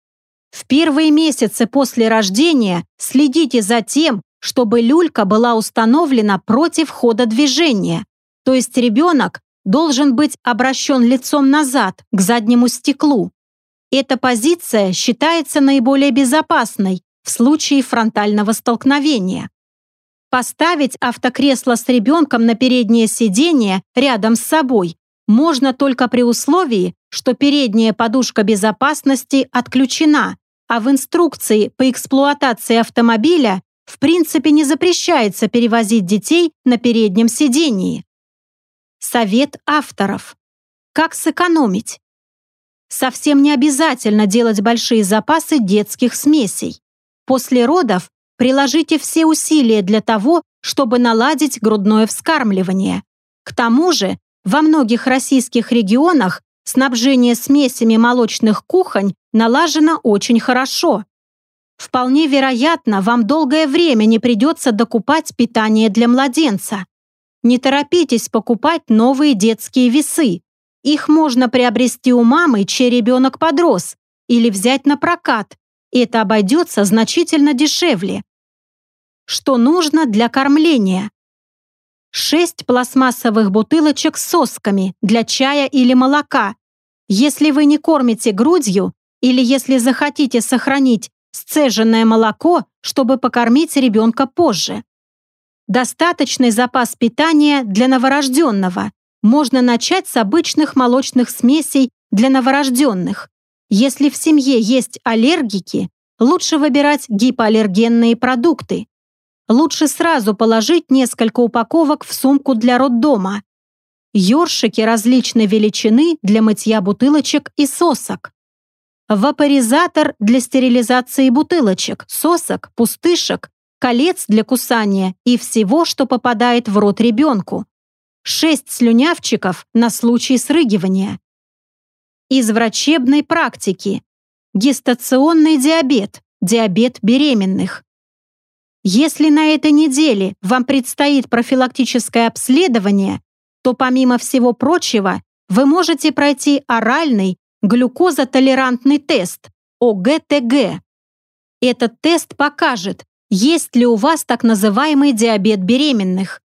В первые месяцы после рождения следите за тем, чтобы люлька была установлена против хода движения, то есть ребенок должен быть обращен лицом назад, к заднему стеклу. Эта позиция считается наиболее безопасной в случае фронтального столкновения. Поставить автокресло с ребенком на переднее сиденье рядом с собой можно только при условии, что передняя подушка безопасности отключена, а в инструкции по эксплуатации автомобиля в принципе не запрещается перевозить детей на переднем сидении. Совет авторов. Как сэкономить? Совсем не обязательно делать большие запасы детских смесей. После родов приложите все усилия для того, чтобы наладить грудное вскармливание. К тому же, во многих российских регионах снабжение смесями молочных кухонь налажено очень хорошо. Вполне вероятно, вам долгое время не придется докупать питание для младенца. Не торопитесь покупать новые детские весы. Их можно приобрести у мамы, чей ребенок подрос, или взять на прокат. Это обойдется значительно дешевле что нужно для кормления. Шесть пластмассовых бутылочек с сосками для чая или молока. Если вы не кормите грудью или если захотите сохранить сцеженное молоко, чтобы покормить ребенка позже. Достаточный запас питания для новорожденного. Можно начать с обычных молочных смесей для новорожденных. Если в семье есть аллергики, лучше выбирать гипоаллергенные продукты лучше сразу положить несколько упаковок в сумку для роддома. Ёршики различной величины для мытья бутылочек и сосок. Вапоризатор для стерилизации бутылочек, сосок, пустышек, колец для кусания и всего, что попадает в рот ребенку. Шесть слюнявчиков на случай срыгивания. Из врачебной практики. Гестационный диабет, диабет беременных. Если на этой неделе вам предстоит профилактическое обследование, то помимо всего прочего вы можете пройти оральный глюкозотолерантный тест ОГТГ. Этот тест покажет, есть ли у вас так называемый диабет беременных.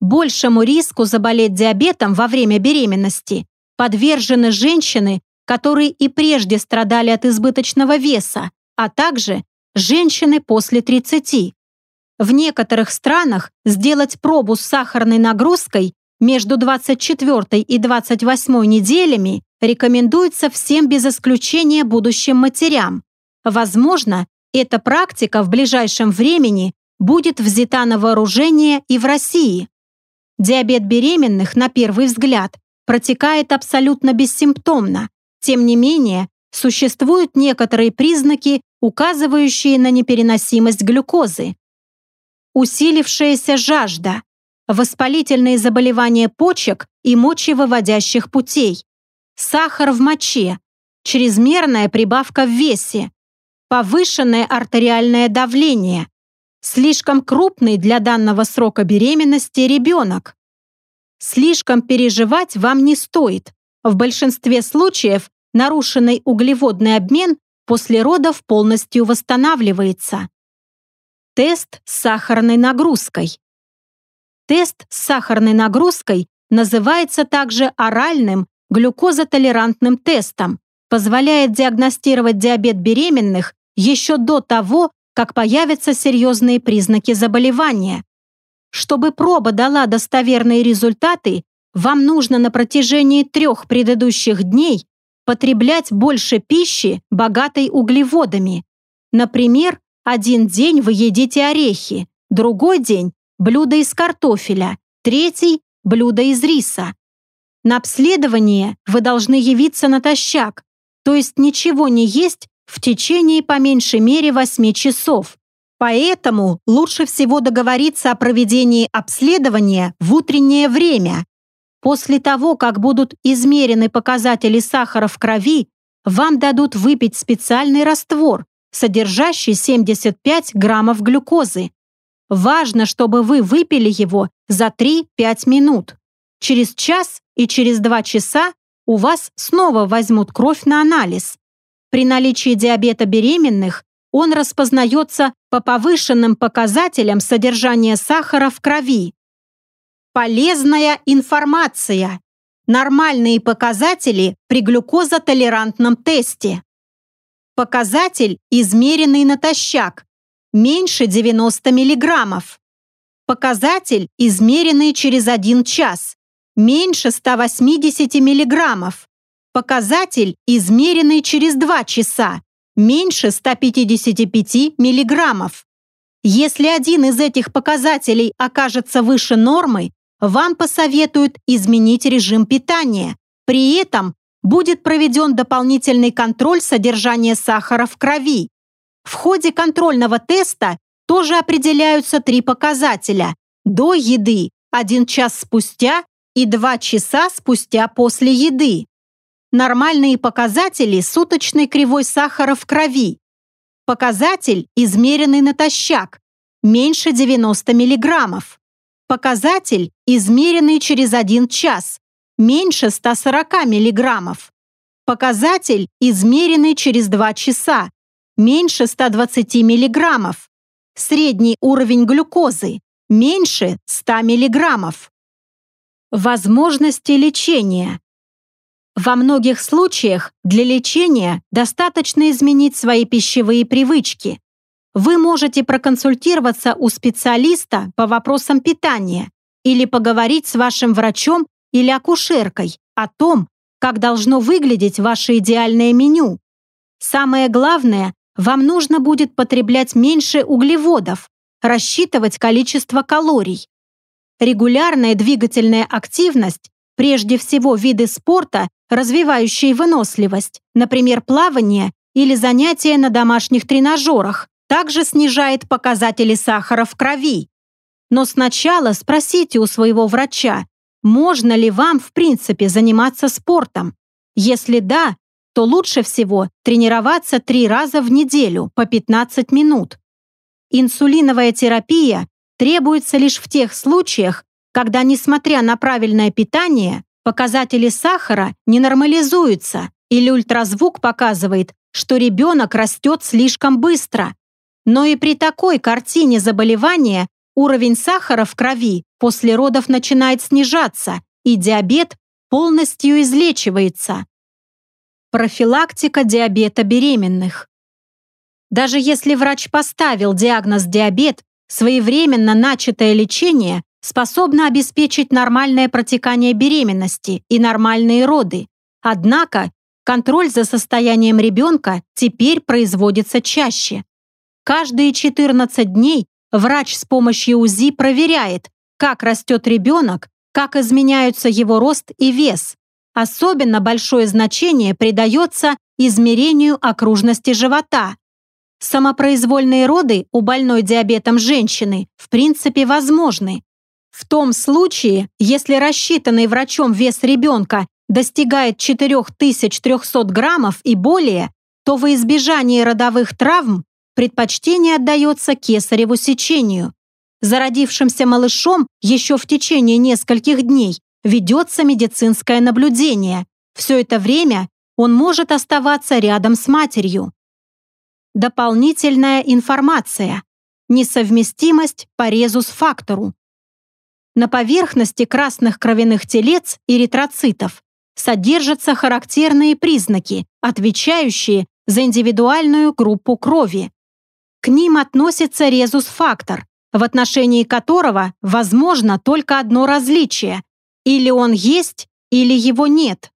Большему риску заболеть диабетом во время беременности подвержены женщины, которые и прежде страдали от избыточного веса, а также женщины после 30. В некоторых странах сделать пробу с сахарной нагрузкой между 24 и 28 неделями рекомендуется всем без исключения будущим матерям. Возможно, эта практика в ближайшем времени будет взята на вооружение и в России. Диабет беременных, на первый взгляд, протекает абсолютно бессимптомно. Тем не менее, существуют некоторые признаки, указывающие на непереносимость глюкозы усилившаяся жажда, воспалительные заболевания почек и мочевыводящих путей, сахар в моче, чрезмерная прибавка в весе, повышенное артериальное давление, слишком крупный для данного срока беременности ребенок. Слишком переживать вам не стоит. В большинстве случаев нарушенный углеводный обмен после родов полностью восстанавливается. Тест с сахарной нагрузкой. Тест с сахарной нагрузкой называется также оральным глюкозотолерантным тестом, позволяет диагностировать диабет беременных еще до того, как появятся серьезные признаки заболевания. Чтобы проба дала достоверные результаты, вам нужно на протяжении трех предыдущих дней потреблять больше пищи, богатой углеводами. Например, один день вы едите орехи, другой день – блюдо из картофеля, третий – блюдо из риса. На обследование вы должны явиться натощак, то есть ничего не есть в течение по меньшей мере 8 часов. Поэтому лучше всего договориться о проведении обследования в утреннее время. После того, как будут измерены показатели сахара в крови, вам дадут выпить специальный раствор, содержащий 75 граммов глюкозы. Важно, чтобы вы выпили его за 3-5 минут. Через час и через 2 часа у вас снова возьмут кровь на анализ. При наличии диабета беременных он распознается по повышенным показателям содержания сахара в крови. Полезная информация. Нормальные показатели при глюкозотолерантном тесте. Показатель, измеренный натощак, меньше 90 мг. Показатель, измеренный через 1 час, меньше 180 мг. Показатель, измеренный через 2 часа, меньше 155 мг. Если один из этих показателей окажется выше нормы, вам посоветуют изменить режим питания. При этом будет проведен дополнительный контроль содержания сахара в крови. В ходе контрольного теста тоже определяются три показателя – до еды, один час спустя и два часа спустя после еды. Нормальные показатели суточной кривой сахара в крови. Показатель, измеренный натощак, меньше 90 мг. Показатель, измеренный через 1 час, меньше 140 мг. Показатель, измеренный через 2 часа, меньше 120 мг. Средний уровень глюкозы, меньше 100 мг. Возможности лечения. Во многих случаях для лечения достаточно изменить свои пищевые привычки. Вы можете проконсультироваться у специалиста по вопросам питания или поговорить с вашим врачом или акушеркой о том, как должно выглядеть ваше идеальное меню. Самое главное, вам нужно будет потреблять меньше углеводов, рассчитывать количество калорий. Регулярная двигательная активность, прежде всего виды спорта, развивающие выносливость, например, плавание или занятия на домашних тренажерах, также снижает показатели сахара в крови. Но сначала спросите у своего врача, можно ли вам в принципе заниматься спортом. Если да, то лучше всего тренироваться три раза в неделю по 15 минут. Инсулиновая терапия требуется лишь в тех случаях, когда, несмотря на правильное питание, Показатели сахара не нормализуются, или ультразвук показывает, что ребенок растет слишком быстро. Но и при такой картине заболевания уровень сахара в крови после родов начинает снижаться, и диабет полностью излечивается. Профилактика диабета беременных. Даже если врач поставил диагноз диабет, своевременно начатое лечение способна обеспечить нормальное протекание беременности и нормальные роды. Однако контроль за состоянием ребенка теперь производится чаще. Каждые 14 дней врач с помощью УЗИ проверяет, как растет ребенок, как изменяются его рост и вес. Особенно большое значение придается измерению окружности живота. Самопроизвольные роды у больной диабетом женщины в принципе возможны, в том случае, если рассчитанный врачом вес ребенка достигает 4300 граммов и более, то во избежание родовых травм предпочтение отдается кесареву сечению. За родившимся малышом еще в течение нескольких дней ведется медицинское наблюдение. Все это время он может оставаться рядом с матерью. Дополнительная информация. Несовместимость по резус-фактору. На поверхности красных кровяных телец эритроцитов содержатся характерные признаки, отвечающие за индивидуальную группу крови. К ним относится резус-фактор, в отношении которого возможно только одно различие – или он есть, или его нет.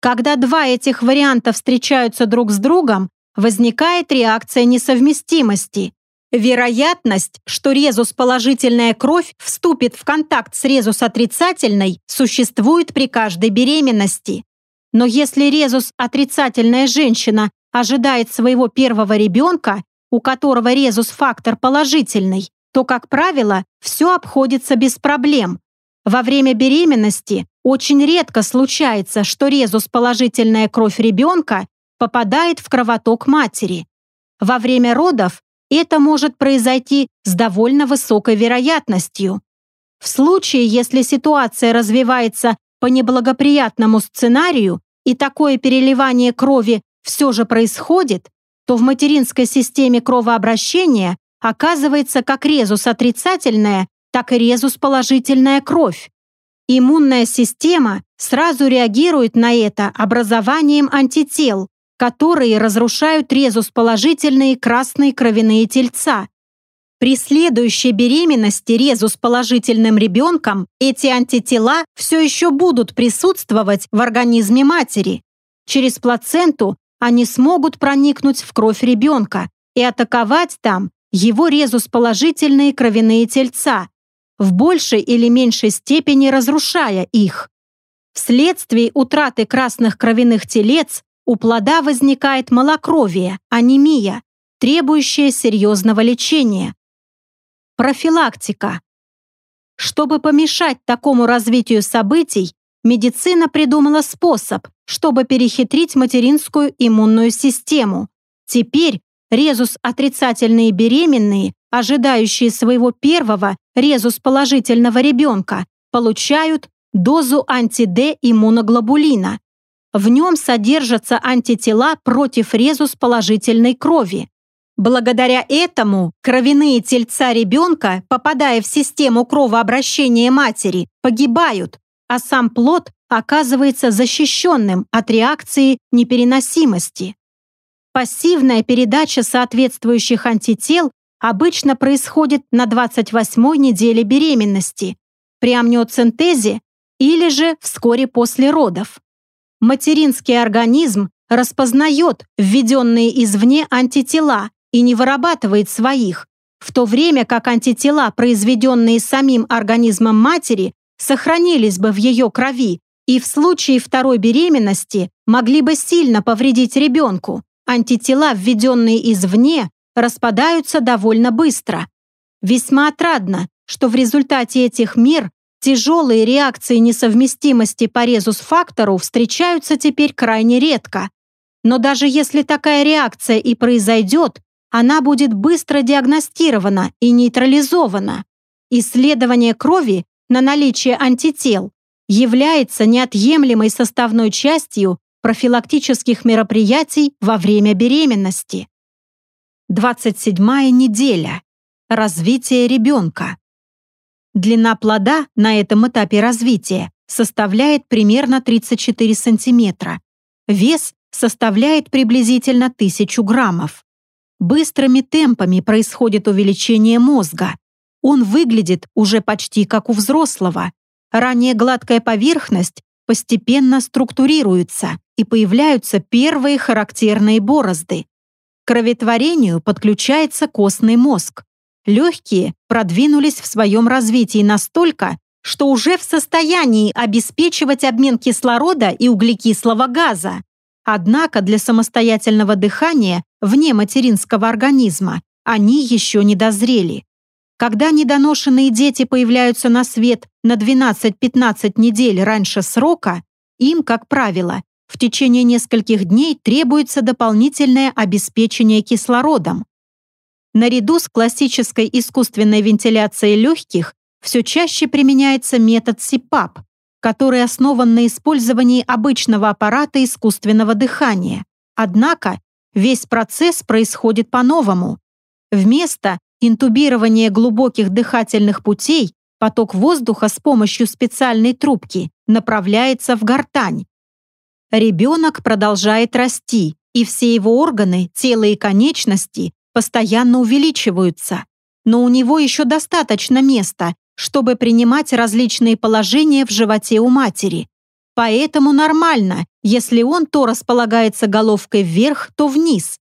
Когда два этих варианта встречаются друг с другом, возникает реакция несовместимости. Вероятность, что резус положительная кровь вступит в контакт с резус отрицательной, существует при каждой беременности. Но если резус отрицательная женщина ожидает своего первого ребенка, у которого резус-фактор положительный, то, как правило, все обходится без проблем. Во время беременности очень редко случается, что резус положительная кровь ребенка попадает в кровоток матери. Во время родов это может произойти с довольно высокой вероятностью. В случае, если ситуация развивается по неблагоприятному сценарию и такое переливание крови все же происходит, то в материнской системе кровообращения оказывается как резус отрицательная, так и резус положительная кровь. Иммунная система сразу реагирует на это образованием антител, которые разрушают резус положительные красные кровяные тельца. При следующей беременности резус положительным ребенком эти антитела все еще будут присутствовать в организме матери. Через плаценту они смогут проникнуть в кровь ребенка и атаковать там его резус-положительные кровяные тельца, в большей или меньшей степени разрушая их. Вследствие утраты красных кровяных телец у плода возникает малокровие, анемия, требующая серьезного лечения. Профилактика. Чтобы помешать такому развитию событий, медицина придумала способ, чтобы перехитрить материнскую иммунную систему. Теперь резус отрицательные беременные, ожидающие своего первого резус положительного ребенка, получают дозу анти-Д иммуноглобулина. В нем содержатся антитела против резус положительной крови. Благодаря этому кровяные тельца ребенка, попадая в систему кровообращения матери, погибают, а сам плод оказывается защищенным от реакции непереносимости. Пассивная передача соответствующих антител обычно происходит на 28-й неделе беременности, при амниоцентезе или же вскоре после родов. Материнский организм распознает введенные извне антитела и не вырабатывает своих, в то время как антитела, произведенные самим организмом матери, сохранились бы в ее крови и в случае второй беременности могли бы сильно повредить ребенку. Антитела, введенные извне, распадаются довольно быстро. Весьма отрадно, что в результате этих мер тяжелые реакции несовместимости по резус-фактору встречаются теперь крайне редко. Но даже если такая реакция и произойдет, она будет быстро диагностирована и нейтрализована. Исследование крови на наличие антител является неотъемлемой составной частью профилактических мероприятий во время беременности. 27 неделя. Развитие ребенка. Длина плода на этом этапе развития составляет примерно 34 сантиметра. Вес составляет приблизительно 1000 граммов. Быстрыми темпами происходит увеличение мозга. Он выглядит уже почти как у взрослого, Ранее гладкая поверхность постепенно структурируется и появляются первые характерные борозды. Кроветворению подключается костный мозг. Легкие продвинулись в своем развитии настолько, что уже в состоянии обеспечивать обмен кислорода и углекислого газа. Однако для самостоятельного дыхания вне материнского организма они еще не дозрели. Когда недоношенные дети появляются на свет на 12-15 недель раньше срока, им, как правило, в течение нескольких дней требуется дополнительное обеспечение кислородом. Наряду с классической искусственной вентиляцией легких все чаще применяется метод СИПАП, который основан на использовании обычного аппарата искусственного дыхания. Однако весь процесс происходит по-новому. Вместо интубирование глубоких дыхательных путей, поток воздуха с помощью специальной трубки направляется в гортань. Ребенок продолжает расти, и все его органы, тело и конечности постоянно увеличиваются. но у него еще достаточно места, чтобы принимать различные положения в животе у матери. Поэтому нормально, если он то располагается головкой вверх, то вниз.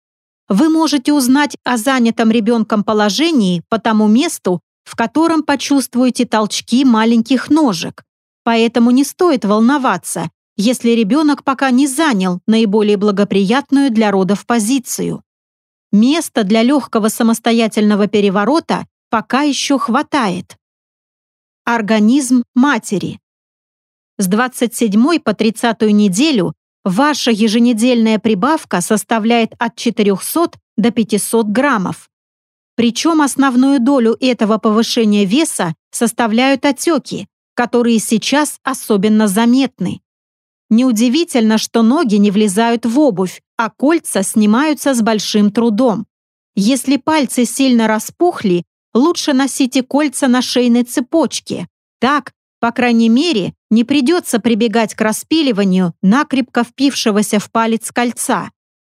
Вы можете узнать о занятом ребенком положении по тому месту, в котором почувствуете толчки маленьких ножек. Поэтому не стоит волноваться, если ребенок пока не занял наиболее благоприятную для родов позицию. Места для легкого самостоятельного переворота пока еще хватает. Организм матери. С 27 по 30 неделю ваша еженедельная прибавка составляет от 400 до 500 граммов. Причем основную долю этого повышения веса составляют отеки, которые сейчас особенно заметны. Неудивительно, что ноги не влезают в обувь, а кольца снимаются с большим трудом. Если пальцы сильно распухли, лучше носите кольца на шейной цепочке. Так, по крайней мере, не придется прибегать к распиливанию накрепко впившегося в палец кольца.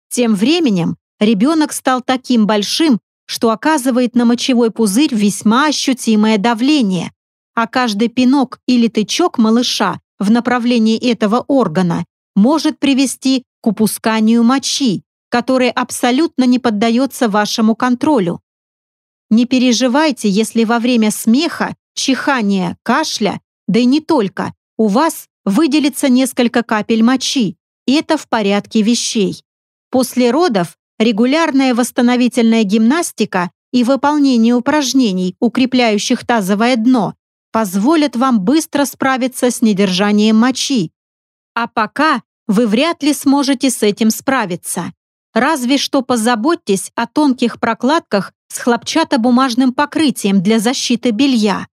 Тем временем ребенок стал таким большим, что оказывает на мочевой пузырь весьма ощутимое давление, а каждый пинок или тычок малыша в направлении этого органа может привести к упусканию мочи, которая абсолютно не поддается вашему контролю. Не переживайте, если во время смеха, чихания, кашля, да и не только, у вас выделится несколько капель мочи, и это в порядке вещей. После родов регулярная восстановительная гимнастика и выполнение упражнений, укрепляющих тазовое дно, позволят вам быстро справиться с недержанием мочи. А пока вы вряд ли сможете с этим справиться. Разве что позаботьтесь о тонких прокладках с хлопчатобумажным покрытием для защиты белья.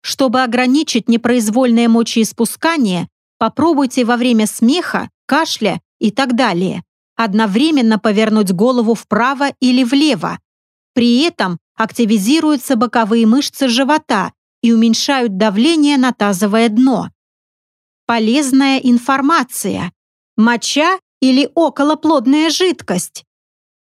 Чтобы ограничить непроизвольное мочеиспускание, попробуйте во время смеха, кашля и так далее одновременно повернуть голову вправо или влево. При этом активизируются боковые мышцы живота и уменьшают давление на тазовое дно. Полезная информация. Моча или околоплодная жидкость?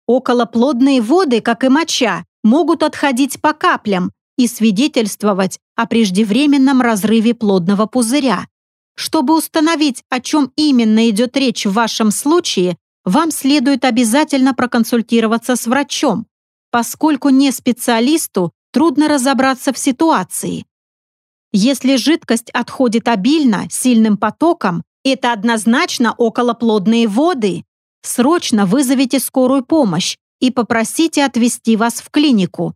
Околоплодные воды, как и моча, могут отходить по каплям и свидетельствовать о преждевременном разрыве плодного пузыря. Чтобы установить, о чем именно идет речь в вашем случае, вам следует обязательно проконсультироваться с врачом, поскольку не специалисту трудно разобраться в ситуации. Если жидкость отходит обильно, сильным потоком, это однозначно околоплодные воды. Срочно вызовите скорую помощь и попросите отвезти вас в клинику.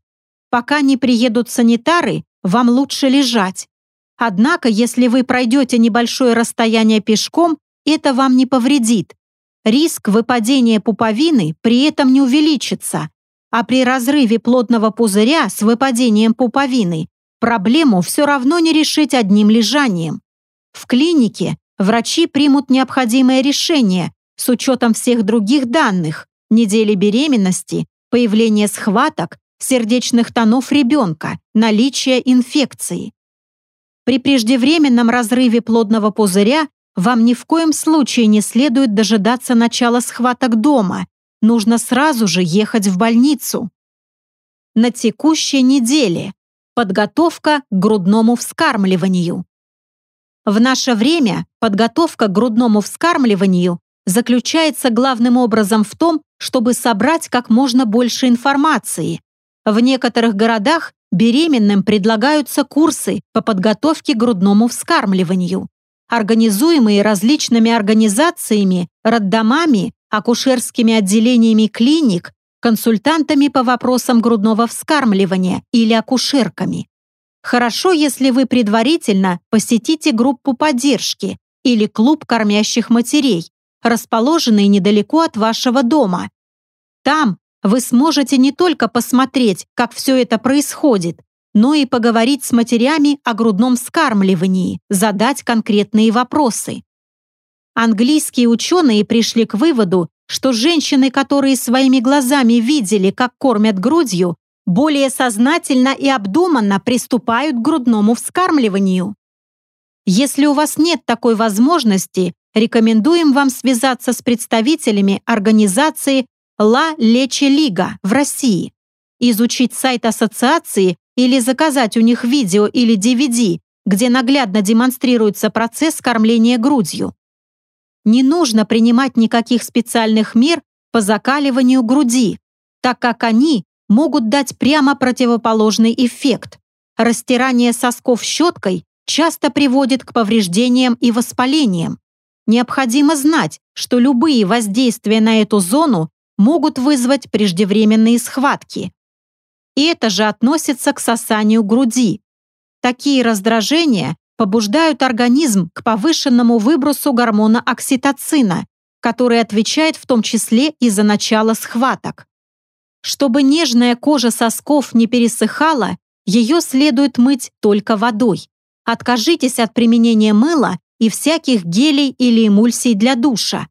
Пока не приедут санитары, вам лучше лежать. Однако, если вы пройдете небольшое расстояние пешком, это вам не повредит, риск выпадения пуповины при этом не увеличится, а при разрыве плодного пузыря с выпадением пуповины проблему все равно не решить одним лежанием. В клинике врачи примут необходимое решение с учетом всех других данных, недели беременности, появления схваток, сердечных тонов ребенка, наличия инфекции. При преждевременном разрыве плодного пузыря вам ни в коем случае не следует дожидаться начала схваток дома. Нужно сразу же ехать в больницу. На текущей неделе. Подготовка к грудному вскармливанию. В наше время подготовка к грудному вскармливанию заключается главным образом в том, чтобы собрать как можно больше информации. В некоторых городах беременным предлагаются курсы по подготовке к грудному вскармливанию организуемые различными организациями, роддомами, акушерскими отделениями клиник, консультантами по вопросам грудного вскармливания или акушерками. Хорошо, если вы предварительно посетите группу поддержки или клуб кормящих матерей, расположенный недалеко от вашего дома. Там вы сможете не только посмотреть, как все это происходит, но и поговорить с матерями о грудном вскармливании, задать конкретные вопросы. Английские ученые пришли к выводу, что женщины, которые своими глазами видели, как кормят грудью, более сознательно и обдуманно приступают к грудному вскармливанию. Если у вас нет такой возможности, рекомендуем вам связаться с представителями организации «Ла Лече Лига» в России. изучить сайт ассоциации или заказать у них видео или DVD, где наглядно демонстрируется процесс кормления грудью. Не нужно принимать никаких специальных мер по закаливанию груди, так как они могут дать прямо противоположный эффект. Растирание сосков щеткой часто приводит к повреждениям и воспалениям. Необходимо знать, что любые воздействия на эту зону могут вызвать преждевременные схватки. И это же относится к сосанию груди. Такие раздражения побуждают организм к повышенному выбросу гормона окситоцина, который отвечает в том числе и за начало схваток. Чтобы нежная кожа сосков не пересыхала, ее следует мыть только водой. Откажитесь от применения мыла и всяких гелей или эмульсий для душа.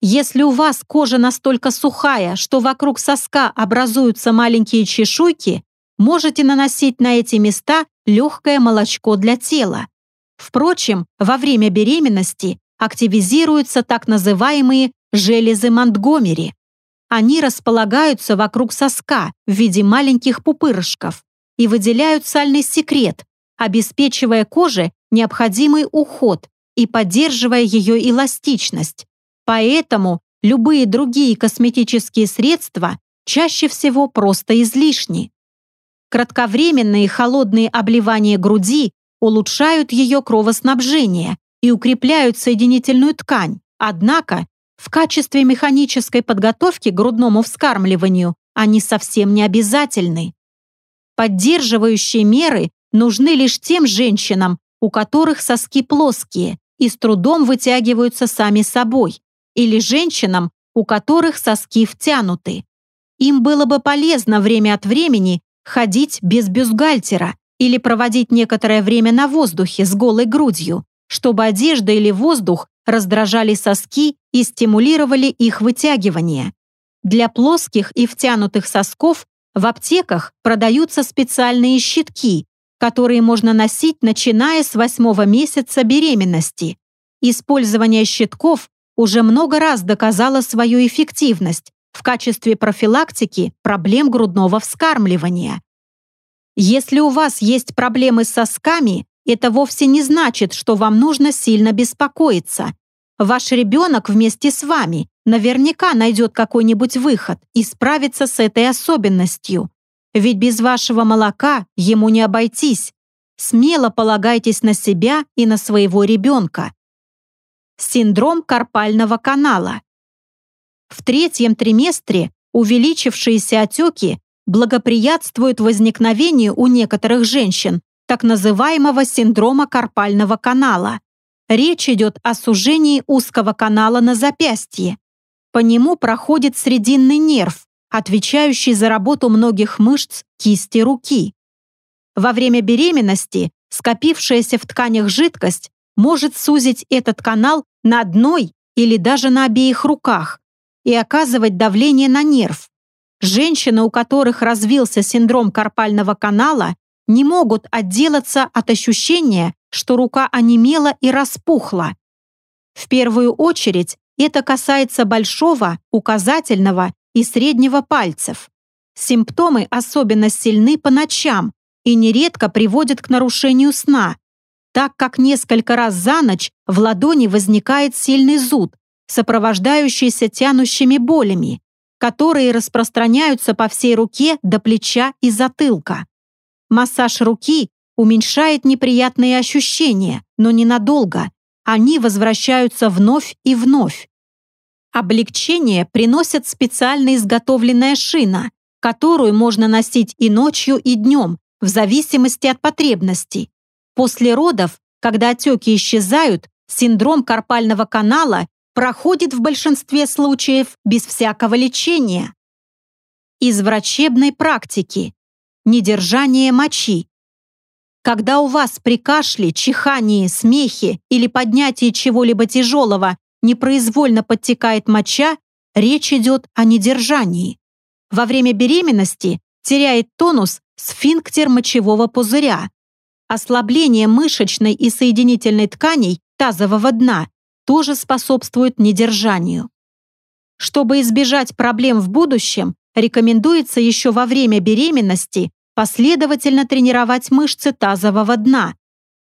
Если у вас кожа настолько сухая, что вокруг соска образуются маленькие чешуйки, можете наносить на эти места легкое молочко для тела. Впрочем, во время беременности активизируются так называемые железы Монтгомери. Они располагаются вокруг соска в виде маленьких пупырышков и выделяют сальный секрет, обеспечивая коже необходимый уход и поддерживая ее эластичность. Поэтому любые другие косметические средства чаще всего просто излишни. Кратковременные холодные обливания груди улучшают ее кровоснабжение и укрепляют соединительную ткань, однако в качестве механической подготовки к грудному вскармливанию они совсем не обязательны. Поддерживающие меры нужны лишь тем женщинам, у которых соски плоские и с трудом вытягиваются сами собой, или женщинам, у которых соски втянуты. Им было бы полезно время от времени ходить без бюстгальтера или проводить некоторое время на воздухе с голой грудью, чтобы одежда или воздух раздражали соски и стимулировали их вытягивание. Для плоских и втянутых сосков в аптеках продаются специальные щитки, которые можно носить, начиная с восьмого месяца беременности. Использование щитков уже много раз доказало свою эффективность в качестве профилактики проблем грудного вскармливания. Если у вас есть проблемы с сосками, это вовсе не значит, что вам нужно сильно беспокоиться. Ваш ребенок вместе с вами наверняка найдет какой-нибудь выход и справится с этой особенностью. Ведь без вашего молока ему не обойтись. Смело полагайтесь на себя и на своего ребенка. Синдром карпального канала. В третьем триместре увеличившиеся отеки благоприятствуют возникновению у некоторых женщин так называемого синдрома карпального канала. Речь идет о сужении узкого канала на запястье. По нему проходит срединный нерв, отвечающий за работу многих мышц кисти руки. Во время беременности скопившаяся в тканях жидкость может сузить этот канал на одной или даже на обеих руках и оказывать давление на нерв. Женщины, у которых развился синдром карпального канала, не могут отделаться от ощущения, что рука онемела и распухла. В первую очередь это касается большого, указательного и среднего пальцев. Симптомы особенно сильны по ночам и нередко приводят к нарушению сна, так как несколько раз за ночь в ладони возникает сильный зуд, сопровождающийся тянущими болями, которые распространяются по всей руке до плеча и затылка. Массаж руки уменьшает неприятные ощущения, но ненадолго. Они возвращаются вновь и вновь. Облегчение приносит специально изготовленная шина, которую можно носить и ночью, и днем, в зависимости от потребностей. После родов, когда отеки исчезают, синдром карпального канала проходит в большинстве случаев без всякого лечения. Из врачебной практики. Недержание мочи. Когда у вас при кашле, чихании, смехе или поднятии чего-либо тяжелого непроизвольно подтекает моча, речь идет о недержании. Во время беременности теряет тонус сфинктер мочевого пузыря. Ослабление мышечной и соединительной тканей тазового дна тоже способствует недержанию. Чтобы избежать проблем в будущем, рекомендуется еще во время беременности последовательно тренировать мышцы тазового дна.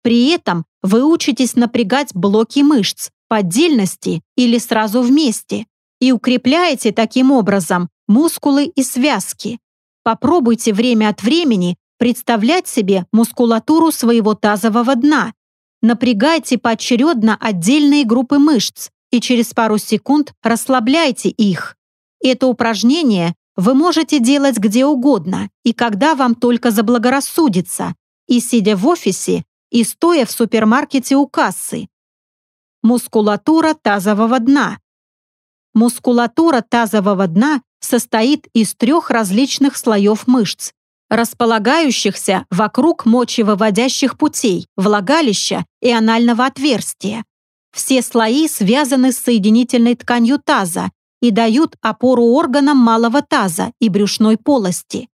При этом вы учитесь напрягать блоки мышц по отдельности или сразу вместе и укрепляете таким образом мускулы и связки. Попробуйте время от времени представлять себе мускулатуру своего тазового дна. Напрягайте поочередно отдельные группы мышц и через пару секунд расслабляйте их. Это упражнение вы можете делать где угодно и когда вам только заблагорассудится, и сидя в офисе, и стоя в супермаркете у кассы. Мускулатура тазового дна. Мускулатура тазового дна состоит из трех различных слоев мышц, располагающихся вокруг мочевыводящих путей, влагалища и анального отверстия. Все слои связаны с соединительной тканью таза и дают опору органам малого таза и брюшной полости.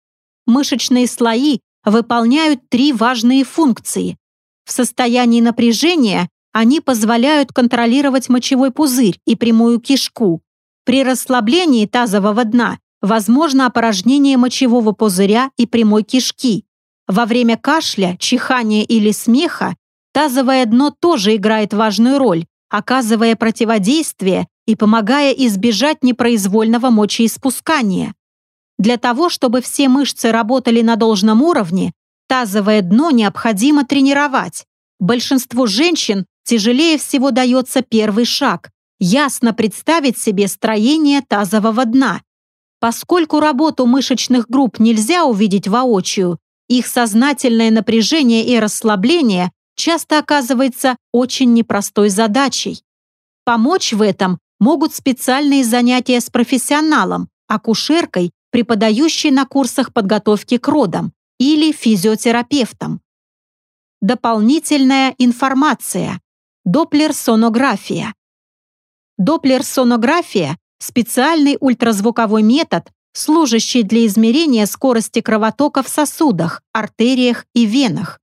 Мышечные слои выполняют три важные функции. В состоянии напряжения они позволяют контролировать мочевой пузырь и прямую кишку. При расслаблении тазового дна возможно опорожнение мочевого пузыря и прямой кишки. Во время кашля, чихания или смеха тазовое дно тоже играет важную роль, оказывая противодействие и помогая избежать непроизвольного мочеиспускания. Для того, чтобы все мышцы работали на должном уровне, тазовое дно необходимо тренировать. Большинству женщин тяжелее всего дается первый шаг – ясно представить себе строение тазового дна. Поскольку работу мышечных групп нельзя увидеть воочию, их сознательное напряжение и расслабление часто оказывается очень непростой задачей. Помочь в этом могут специальные занятия с профессионалом, акушеркой, преподающей на курсах подготовки к родам, или физиотерапевтом. Дополнительная информация. Доплер-сонография. Доплер-сонография – специальный ультразвуковой метод, служащий для измерения скорости кровотока в сосудах, артериях и венах.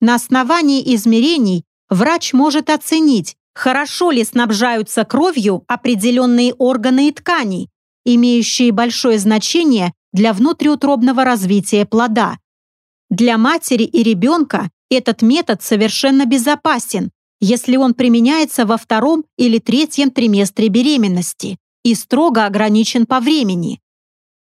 На основании измерений врач может оценить, хорошо ли снабжаются кровью определенные органы и ткани, имеющие большое значение для внутриутробного развития плода. Для матери и ребенка этот метод совершенно безопасен, если он применяется во втором или третьем триместре беременности и строго ограничен по времени.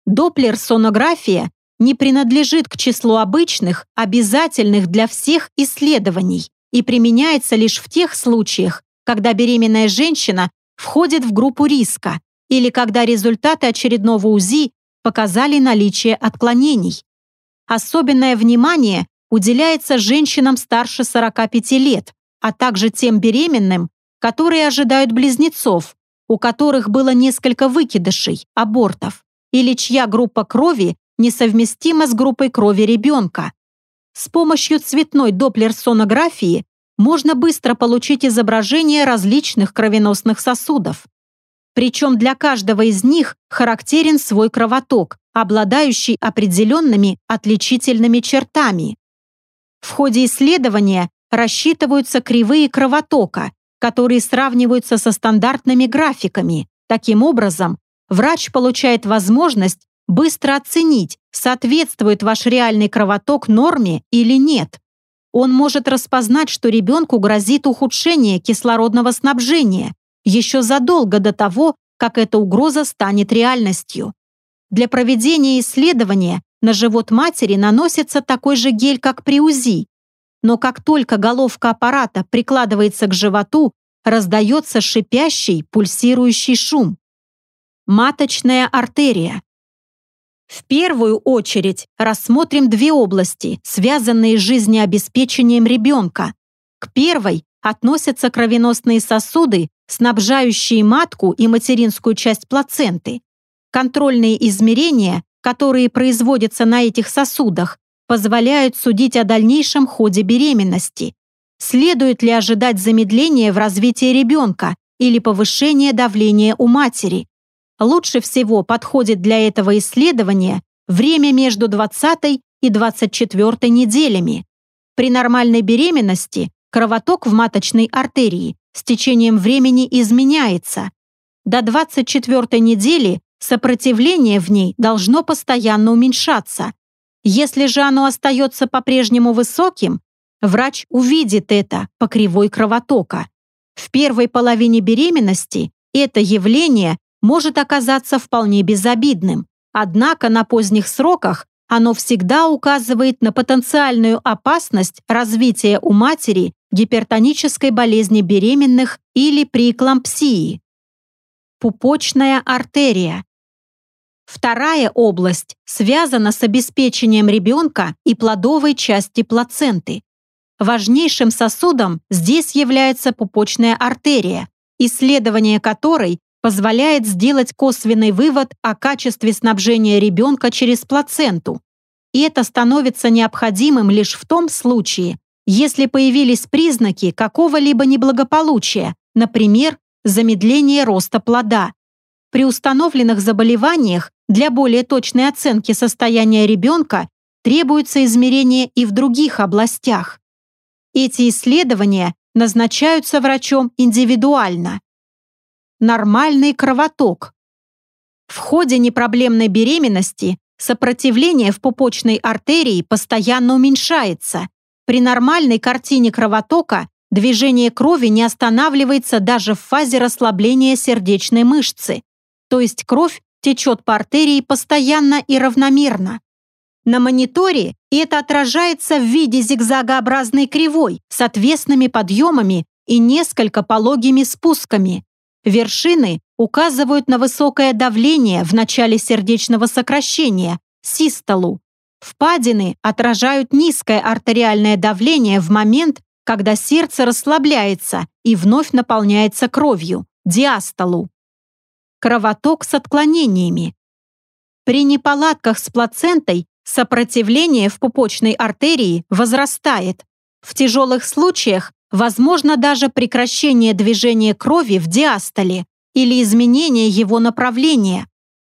Доплер-сонография не принадлежит к числу обычных, обязательных для всех исследований и применяется лишь в тех случаях, когда беременная женщина входит в группу риска или когда результаты очередного УЗИ показали наличие отклонений. Особенное внимание уделяется женщинам старше 45 лет, а также тем беременным, которые ожидают близнецов, у которых было несколько выкидышей, абортов, или чья группа крови несовместима с группой крови ребенка. С помощью цветной доплер-сонографии можно быстро получить изображение различных кровеносных сосудов. Причем для каждого из них характерен свой кровоток, обладающий определенными отличительными чертами. В ходе исследования рассчитываются кривые кровотока, которые сравниваются со стандартными графиками. Таким образом, врач получает возможность быстро оценить, соответствует ваш реальный кровоток норме или нет. Он может распознать, что ребенку грозит ухудшение кислородного снабжения еще задолго до того, как эта угроза станет реальностью. Для проведения исследования на живот матери наносится такой же гель, как при УЗИ. Но как только головка аппарата прикладывается к животу, раздается шипящий, пульсирующий шум. Маточная артерия. В первую очередь рассмотрим две области, связанные с жизнеобеспечением ребенка. К первой относятся кровеносные сосуды, снабжающие матку и материнскую часть плаценты. Контрольные измерения, которые производятся на этих сосудах, позволяют судить о дальнейшем ходе беременности. Следует ли ожидать замедления в развитии ребенка или повышения давления у матери? Лучше всего подходит для этого исследования время между 20 и 24 неделями. При нормальной беременности кровоток в маточной артерии с течением времени изменяется. До 24 недели сопротивление в ней должно постоянно уменьшаться. Если же оно остается по-прежнему высоким, врач увидит это по кривой кровотока. В первой половине беременности это явление может оказаться вполне безобидным, однако на поздних сроках оно всегда указывает на потенциальную опасность развития у матери гипертонической болезни беременных или преэклампсии. Пупочная артерия. Вторая область связана с обеспечением ребенка и плодовой части плаценты. Важнейшим сосудом здесь является пупочная артерия, исследование которой позволяет сделать косвенный вывод о качестве снабжения ребенка через плаценту. И это становится необходимым лишь в том случае, если появились признаки какого-либо неблагополучия, например, замедление роста плода. При установленных заболеваниях для более точной оценки состояния ребенка требуется измерение и в других областях. Эти исследования назначаются врачом индивидуально нормальный кровоток. В ходе непроблемной беременности сопротивление в пупочной артерии постоянно уменьшается. При нормальной картине кровотока движение крови не останавливается даже в фазе расслабления сердечной мышцы, то есть кровь течет по артерии постоянно и равномерно. На мониторе это отражается в виде зигзагообразной кривой с отвесными подъемами и несколько пологими спусками. Вершины указывают на высокое давление в начале сердечного сокращения, систолу. Впадины отражают низкое артериальное давление в момент, когда сердце расслабляется и вновь наполняется кровью, диастолу. Кровоток с отклонениями. При неполадках с плацентой сопротивление в пупочной артерии возрастает. В тяжелых случаях Возможно даже прекращение движения крови в диастоле или изменение его направления.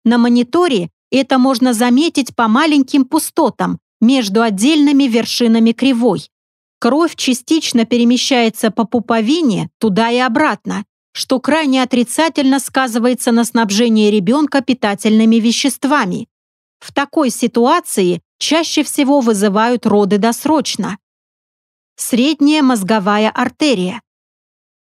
На мониторе это можно заметить по маленьким пустотам между отдельными вершинами кривой. Кровь частично перемещается по пуповине туда и обратно, что крайне отрицательно сказывается на снабжении ребенка питательными веществами. В такой ситуации чаще всего вызывают роды досрочно средняя мозговая артерия.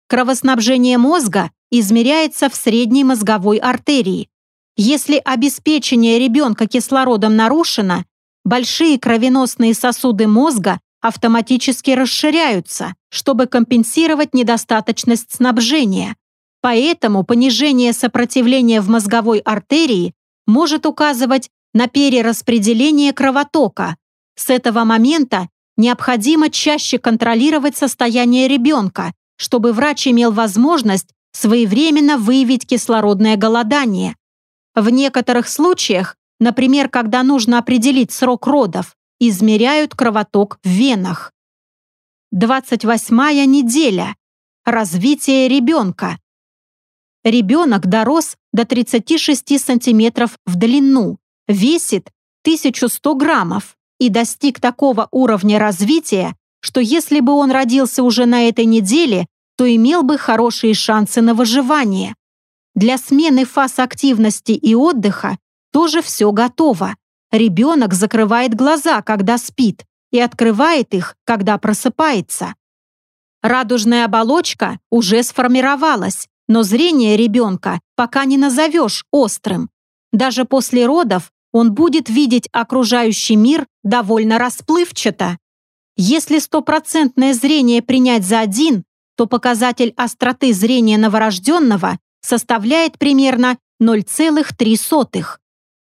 Кровоснабжение мозга измеряется в средней мозговой артерии. Если обеспечение ребенка кислородом нарушено, большие кровеносные сосуды мозга автоматически расширяются, чтобы компенсировать недостаточность снабжения. Поэтому понижение сопротивления в мозговой артерии может указывать на перераспределение кровотока. С этого момента необходимо чаще контролировать состояние ребенка, чтобы врач имел возможность своевременно выявить кислородное голодание. В некоторых случаях, например, когда нужно определить срок родов, измеряют кровоток в венах. 28 неделя. Развитие ребенка. Ребенок дорос до 36 сантиметров в длину, весит 1100 граммов и достиг такого уровня развития, что если бы он родился уже на этой неделе, то имел бы хорошие шансы на выживание. Для смены фаз активности и отдыха тоже все готово. Ребенок закрывает глаза, когда спит, и открывает их, когда просыпается. Радужная оболочка уже сформировалась, но зрение ребенка пока не назовешь острым. Даже после родов он будет видеть окружающий мир довольно расплывчато. Если стопроцентное зрение принять за один, то показатель остроты зрения новорожденного составляет примерно 0,3.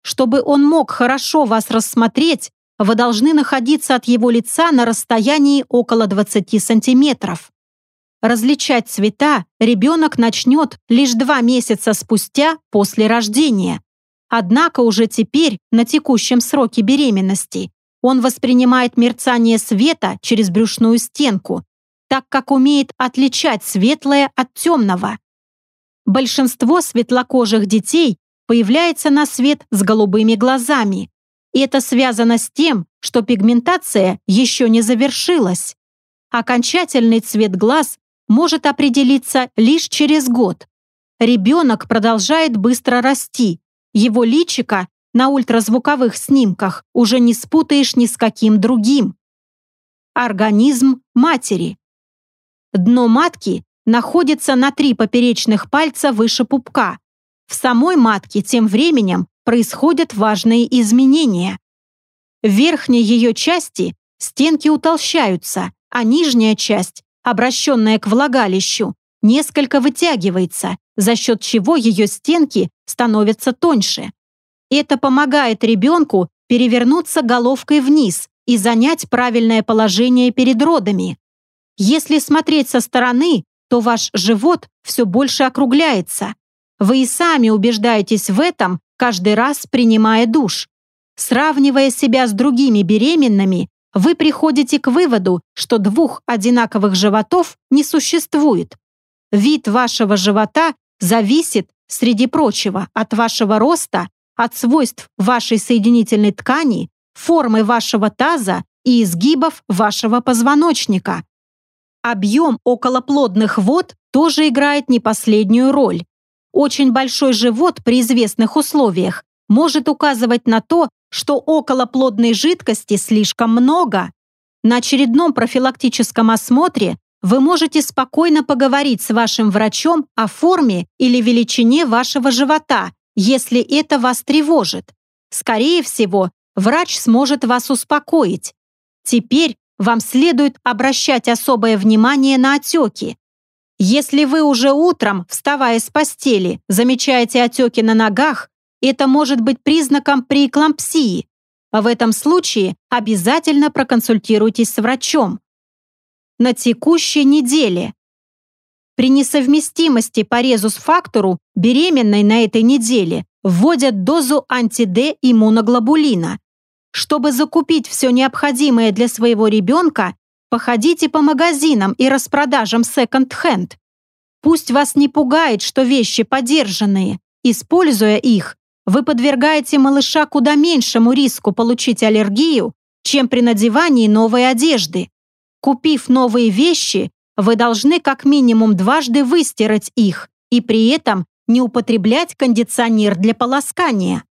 Чтобы он мог хорошо вас рассмотреть, вы должны находиться от его лица на расстоянии около 20 сантиметров. Различать цвета ребенок начнет лишь два месяца спустя после рождения. Однако уже теперь, на текущем сроке беременности, он воспринимает мерцание света через брюшную стенку, так как умеет отличать светлое от темного. Большинство светлокожих детей появляется на свет с голубыми глазами. И это связано с тем, что пигментация еще не завершилась. Окончательный цвет глаз может определиться лишь через год. Ребенок продолжает быстро расти, Его личико на ультразвуковых снимках уже не спутаешь ни с каким другим. Организм матери. Дно матки находится на три поперечных пальца выше пупка. В самой матке тем временем происходят важные изменения. В верхней ее части стенки утолщаются, а нижняя часть, обращенная к влагалищу, несколько вытягивается, за счет чего ее стенки становятся тоньше. Это помогает ребенку перевернуться головкой вниз и занять правильное положение перед родами. Если смотреть со стороны, то ваш живот все больше округляется. Вы и сами убеждаетесь в этом, каждый раз принимая душ. Сравнивая себя с другими беременными, вы приходите к выводу, что двух одинаковых животов не существует. Вид вашего живота зависит, среди прочего, от вашего роста, от свойств вашей соединительной ткани, формы вашего таза и изгибов вашего позвоночника. Объем околоплодных вод тоже играет не последнюю роль. Очень большой живот при известных условиях может указывать на то, что околоплодной жидкости слишком много. На очередном профилактическом осмотре вы можете спокойно поговорить с вашим врачом о форме или величине вашего живота, если это вас тревожит. Скорее всего, врач сможет вас успокоить. Теперь вам следует обращать особое внимание на отеки. Если вы уже утром, вставая с постели, замечаете отеки на ногах, это может быть признаком преэклампсии. В этом случае обязательно проконсультируйтесь с врачом. На текущей неделе. При несовместимости по резус-фактору беременной на этой неделе вводят дозу анти-Д иммуноглобулина. Чтобы закупить все необходимое для своего ребенка, походите по магазинам и распродажам секонд-хенд. Пусть вас не пугает, что вещи подержанные. Используя их, вы подвергаете малыша куда меньшему риску получить аллергию, чем при надевании новой одежды. Купив новые вещи, вы должны как минимум дважды выстирать их и при этом не употреблять кондиционер для полоскания.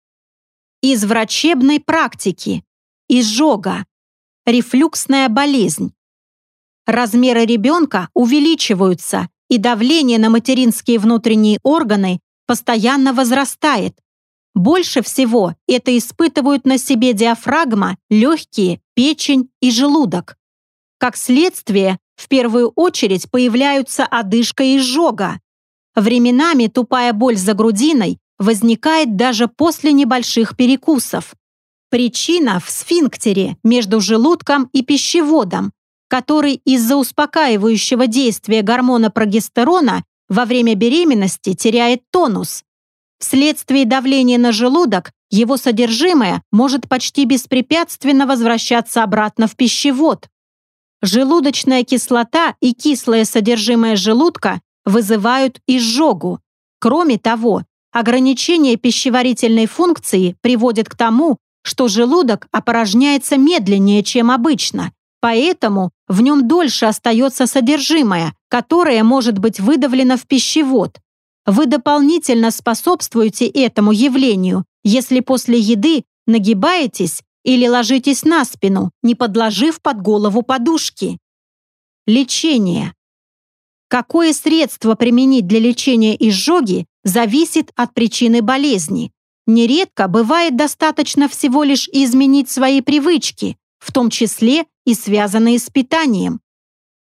Из врачебной практики. Изжога. Рефлюксная болезнь. Размеры ребенка увеличиваются, и давление на материнские внутренние органы постоянно возрастает, больше всего это испытывают на себе диафрагма, легкие, печень и желудок. Как следствие, в первую очередь появляются одышка и изжога. Временами тупая боль за грудиной возникает даже после небольших перекусов. Причина в сфинктере между желудком и пищеводом, который из-за успокаивающего действия гормона прогестерона во время беременности теряет тонус. Вследствие давления на желудок его содержимое может почти беспрепятственно возвращаться обратно в пищевод. Желудочная кислота и кислое содержимое желудка вызывают изжогу. Кроме того, ограничение пищеварительной функции приводит к тому, что желудок опорожняется медленнее, чем обычно, поэтому в нем дольше остается содержимое, которое может быть выдавлено в пищевод, вы дополнительно способствуете этому явлению, если после еды нагибаетесь или ложитесь на спину, не подложив под голову подушки. Лечение. Какое средство применить для лечения изжоги, зависит от причины болезни. Нередко бывает достаточно всего лишь изменить свои привычки, в том числе и связанные с питанием.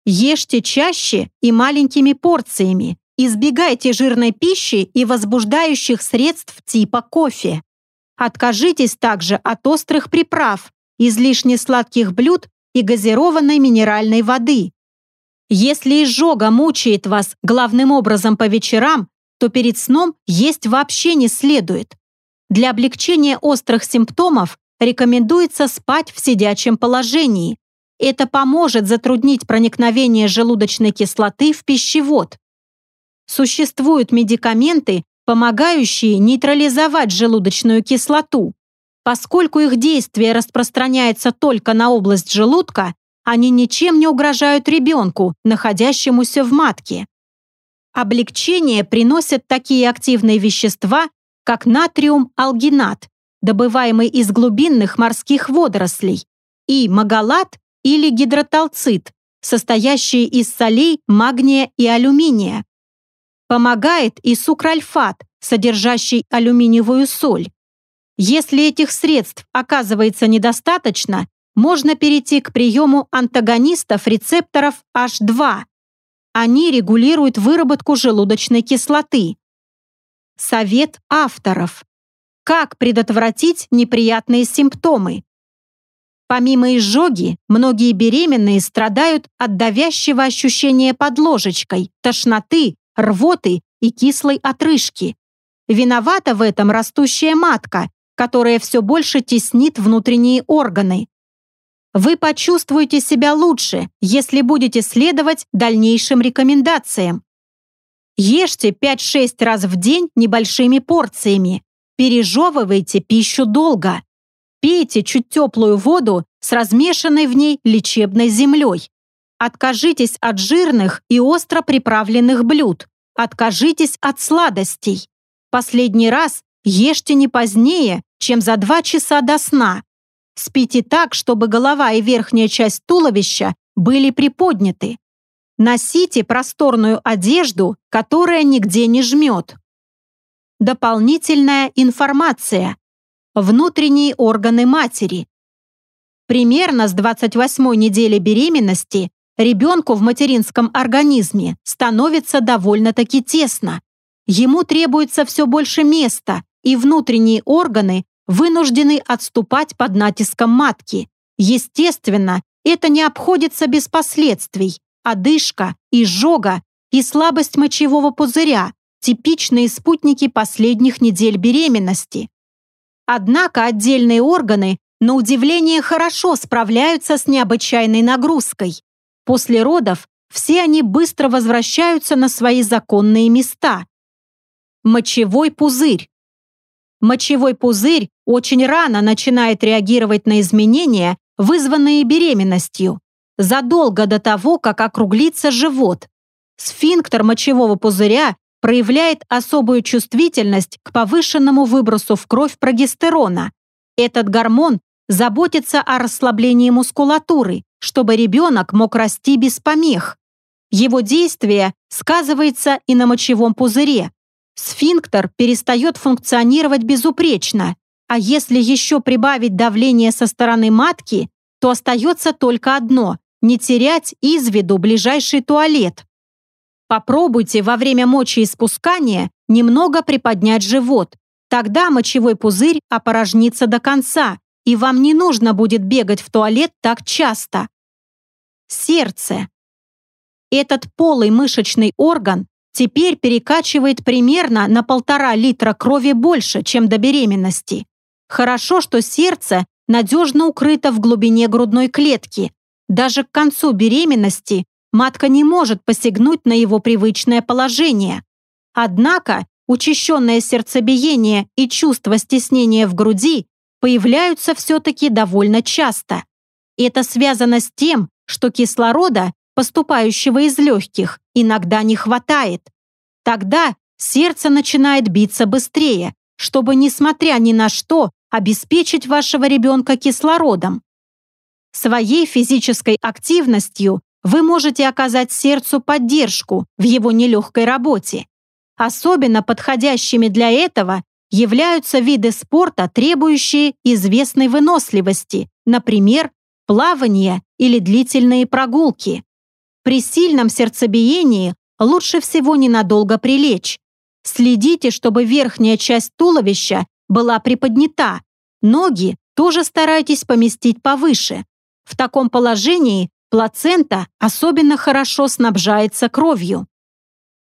Ешьте чаще и маленькими порциями, Избегайте жирной пищи и возбуждающих средств типа кофе. Откажитесь также от острых приправ, излишне сладких блюд и газированной минеральной воды. Если изжога мучает вас главным образом по вечерам, то перед сном есть вообще не следует. Для облегчения острых симптомов рекомендуется спать в сидячем положении. Это поможет затруднить проникновение желудочной кислоты в пищевод. Существуют медикаменты, помогающие нейтрализовать желудочную кислоту. Поскольку их действие распространяется только на область желудка, они ничем не угрожают ребенку, находящемуся в матке. Облегчение приносят такие активные вещества, как натриум-алгинат, добываемый из глубинных морских водорослей, и магалат или гидроталцит, состоящий из солей магния и алюминия. Помогает и сукральфат, содержащий алюминиевую соль. Если этих средств оказывается недостаточно, можно перейти к приему антагонистов рецепторов H2. Они регулируют выработку желудочной кислоты. Совет авторов. Как предотвратить неприятные симптомы? Помимо изжоги, многие беременные страдают от давящего ощущения под ложечкой, тошноты, рвоты и кислой отрыжки. Виновата в этом растущая матка, которая все больше теснит внутренние органы. Вы почувствуете себя лучше, если будете следовать дальнейшим рекомендациям. Ешьте 5-6 раз в день небольшими порциями. Пережевывайте пищу долго. Пейте чуть теплую воду с размешанной в ней лечебной землей. Откажитесь от жирных и остро приправленных блюд. Откажитесь от сладостей. Последний раз ешьте не позднее, чем за 2 часа до сна. Спите так, чтобы голова и верхняя часть туловища были приподняты. Носите просторную одежду, которая нигде не жмет. Дополнительная информация. Внутренние органы матери. Примерно с 28 недели беременности ребенку в материнском организме становится довольно-таки тесно. Ему требуется все больше места, и внутренние органы вынуждены отступать под натиском матки. Естественно, это не обходится без последствий. Одышка, изжога и слабость мочевого пузыря – типичные спутники последних недель беременности. Однако отдельные органы, на удивление, хорошо справляются с необычайной нагрузкой. После родов все они быстро возвращаются на свои законные места. Мочевой пузырь. Мочевой пузырь очень рано начинает реагировать на изменения, вызванные беременностью, задолго до того, как округлится живот. Сфинктер мочевого пузыря проявляет особую чувствительность к повышенному выбросу в кровь прогестерона. Этот гормон заботится о расслаблении мускулатуры, чтобы ребенок мог расти без помех. Его действие сказывается и на мочевом пузыре. Сфинктер перестает функционировать безупречно, а если еще прибавить давление со стороны матки, то остается только одно – не терять из виду ближайший туалет. Попробуйте во время мочеиспускания немного приподнять живот. Тогда мочевой пузырь опорожнится до конца, и вам не нужно будет бегать в туалет так часто. Сердце. Этот полый мышечный орган теперь перекачивает примерно на полтора литра крови больше, чем до беременности. Хорошо, что сердце надежно укрыто в глубине грудной клетки. Даже к концу беременности матка не может посягнуть на его привычное положение. Однако учащенное сердцебиение и чувство стеснения в груди появляются все-таки довольно часто. Это связано с тем, что кислорода, поступающего из легких, иногда не хватает. Тогда сердце начинает биться быстрее, чтобы, несмотря ни на что, обеспечить вашего ребенка кислородом. Своей физической активностью вы можете оказать сердцу поддержку в его нелегкой работе. Особенно подходящими для этого являются виды спорта, требующие известной выносливости, например, плавание или длительные прогулки. При сильном сердцебиении лучше всего ненадолго прилечь. Следите, чтобы верхняя часть туловища была приподнята. Ноги тоже старайтесь поместить повыше. В таком положении Плацента особенно хорошо снабжается кровью.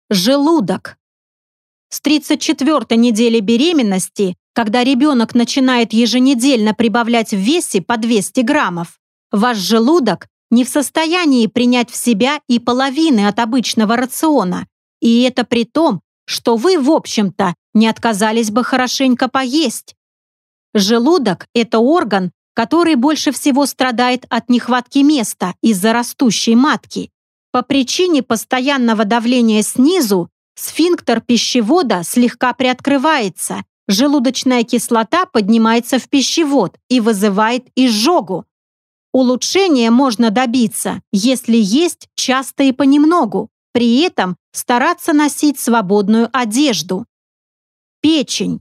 Желудок. С 34 недели беременности, когда ребенок начинает еженедельно прибавлять в весе по 200 граммов, ваш желудок не в состоянии принять в себя и половины от обычного рациона. И это при том, что вы, в общем-то, не отказались бы хорошенько поесть. Желудок – это орган, который больше всего страдает от нехватки места из-за растущей матки. По причине постоянного давления снизу сфинктер пищевода слегка приоткрывается, желудочная кислота поднимается в пищевод и вызывает изжогу. Улучшение можно добиться, если есть часто и понемногу, при этом стараться носить свободную одежду. Печень.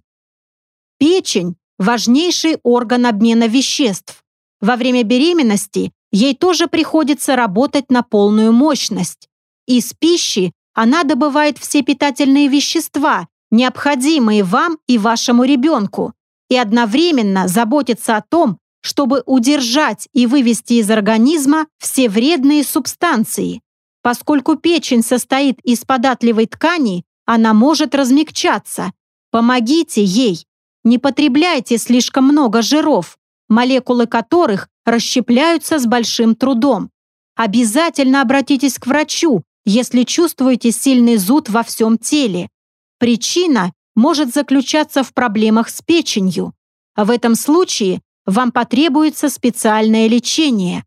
Печень – важнейший орган обмена веществ. Во время беременности ей тоже приходится работать на полную мощность. Из пищи она добывает все питательные вещества, необходимые вам и вашему ребенку, и одновременно заботится о том, чтобы удержать и вывести из организма все вредные субстанции. Поскольку печень состоит из податливой ткани, она может размягчаться. Помогите ей. Не потребляйте слишком много жиров, молекулы которых расщепляются с большим трудом. Обязательно обратитесь к врачу, если чувствуете сильный зуд во всем теле. Причина может заключаться в проблемах с печенью. В этом случае вам потребуется специальное лечение.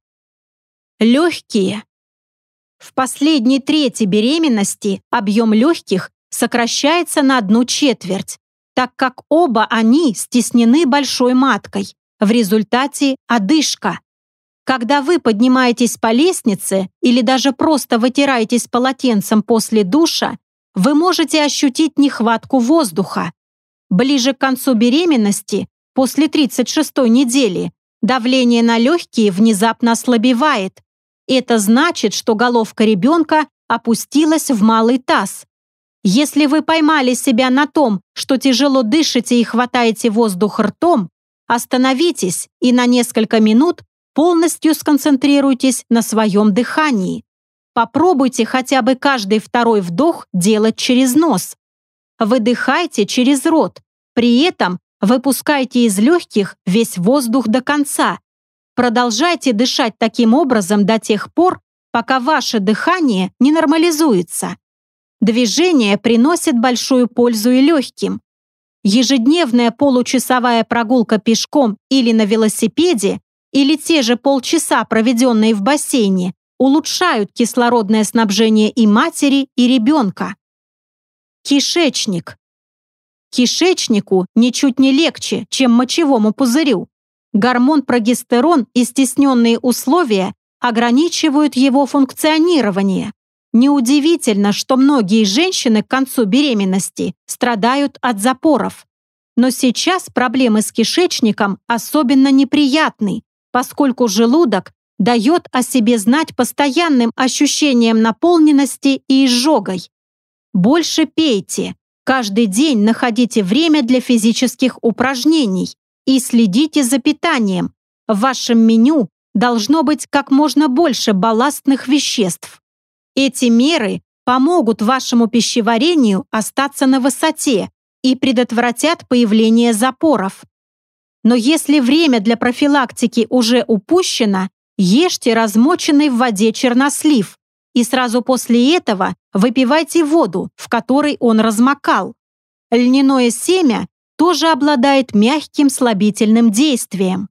Легкие. В последней трети беременности объем легких сокращается на одну четверть, так как оба они стеснены большой маткой. В результате одышка. Когда вы поднимаетесь по лестнице или даже просто вытираетесь полотенцем после душа, вы можете ощутить нехватку воздуха. Ближе к концу беременности, после 36-й недели, давление на легкие внезапно ослабевает. Это значит, что головка ребенка опустилась в малый таз. Если вы поймали себя на том, что тяжело дышите и хватаете воздух ртом, Остановитесь и на несколько минут полностью сконцентрируйтесь на своем дыхании. Попробуйте хотя бы каждый второй вдох делать через нос. Выдыхайте через рот. При этом выпускайте из легких весь воздух до конца. Продолжайте дышать таким образом до тех пор, пока ваше дыхание не нормализуется. Движение приносит большую пользу и легким. Ежедневная получасовая прогулка пешком или на велосипеде или те же полчаса, проведенные в бассейне, улучшают кислородное снабжение и матери, и ребенка. Кишечник. Кишечнику ничуть не легче, чем мочевому пузырю. Гормон прогестерон и стесненные условия ограничивают его функционирование. Неудивительно, что многие женщины к концу беременности страдают от запоров. Но сейчас проблемы с кишечником особенно неприятны, поскольку желудок дает о себе знать постоянным ощущением наполненности и изжогой. Больше пейте, каждый день находите время для физических упражнений и следите за питанием. В вашем меню должно быть как можно больше балластных веществ. Эти меры помогут вашему пищеварению остаться на высоте и предотвратят появление запоров. Но если время для профилактики уже упущено, ешьте размоченный в воде чернослив и сразу после этого выпивайте воду, в которой он размокал. Льняное семя тоже обладает мягким слабительным действием.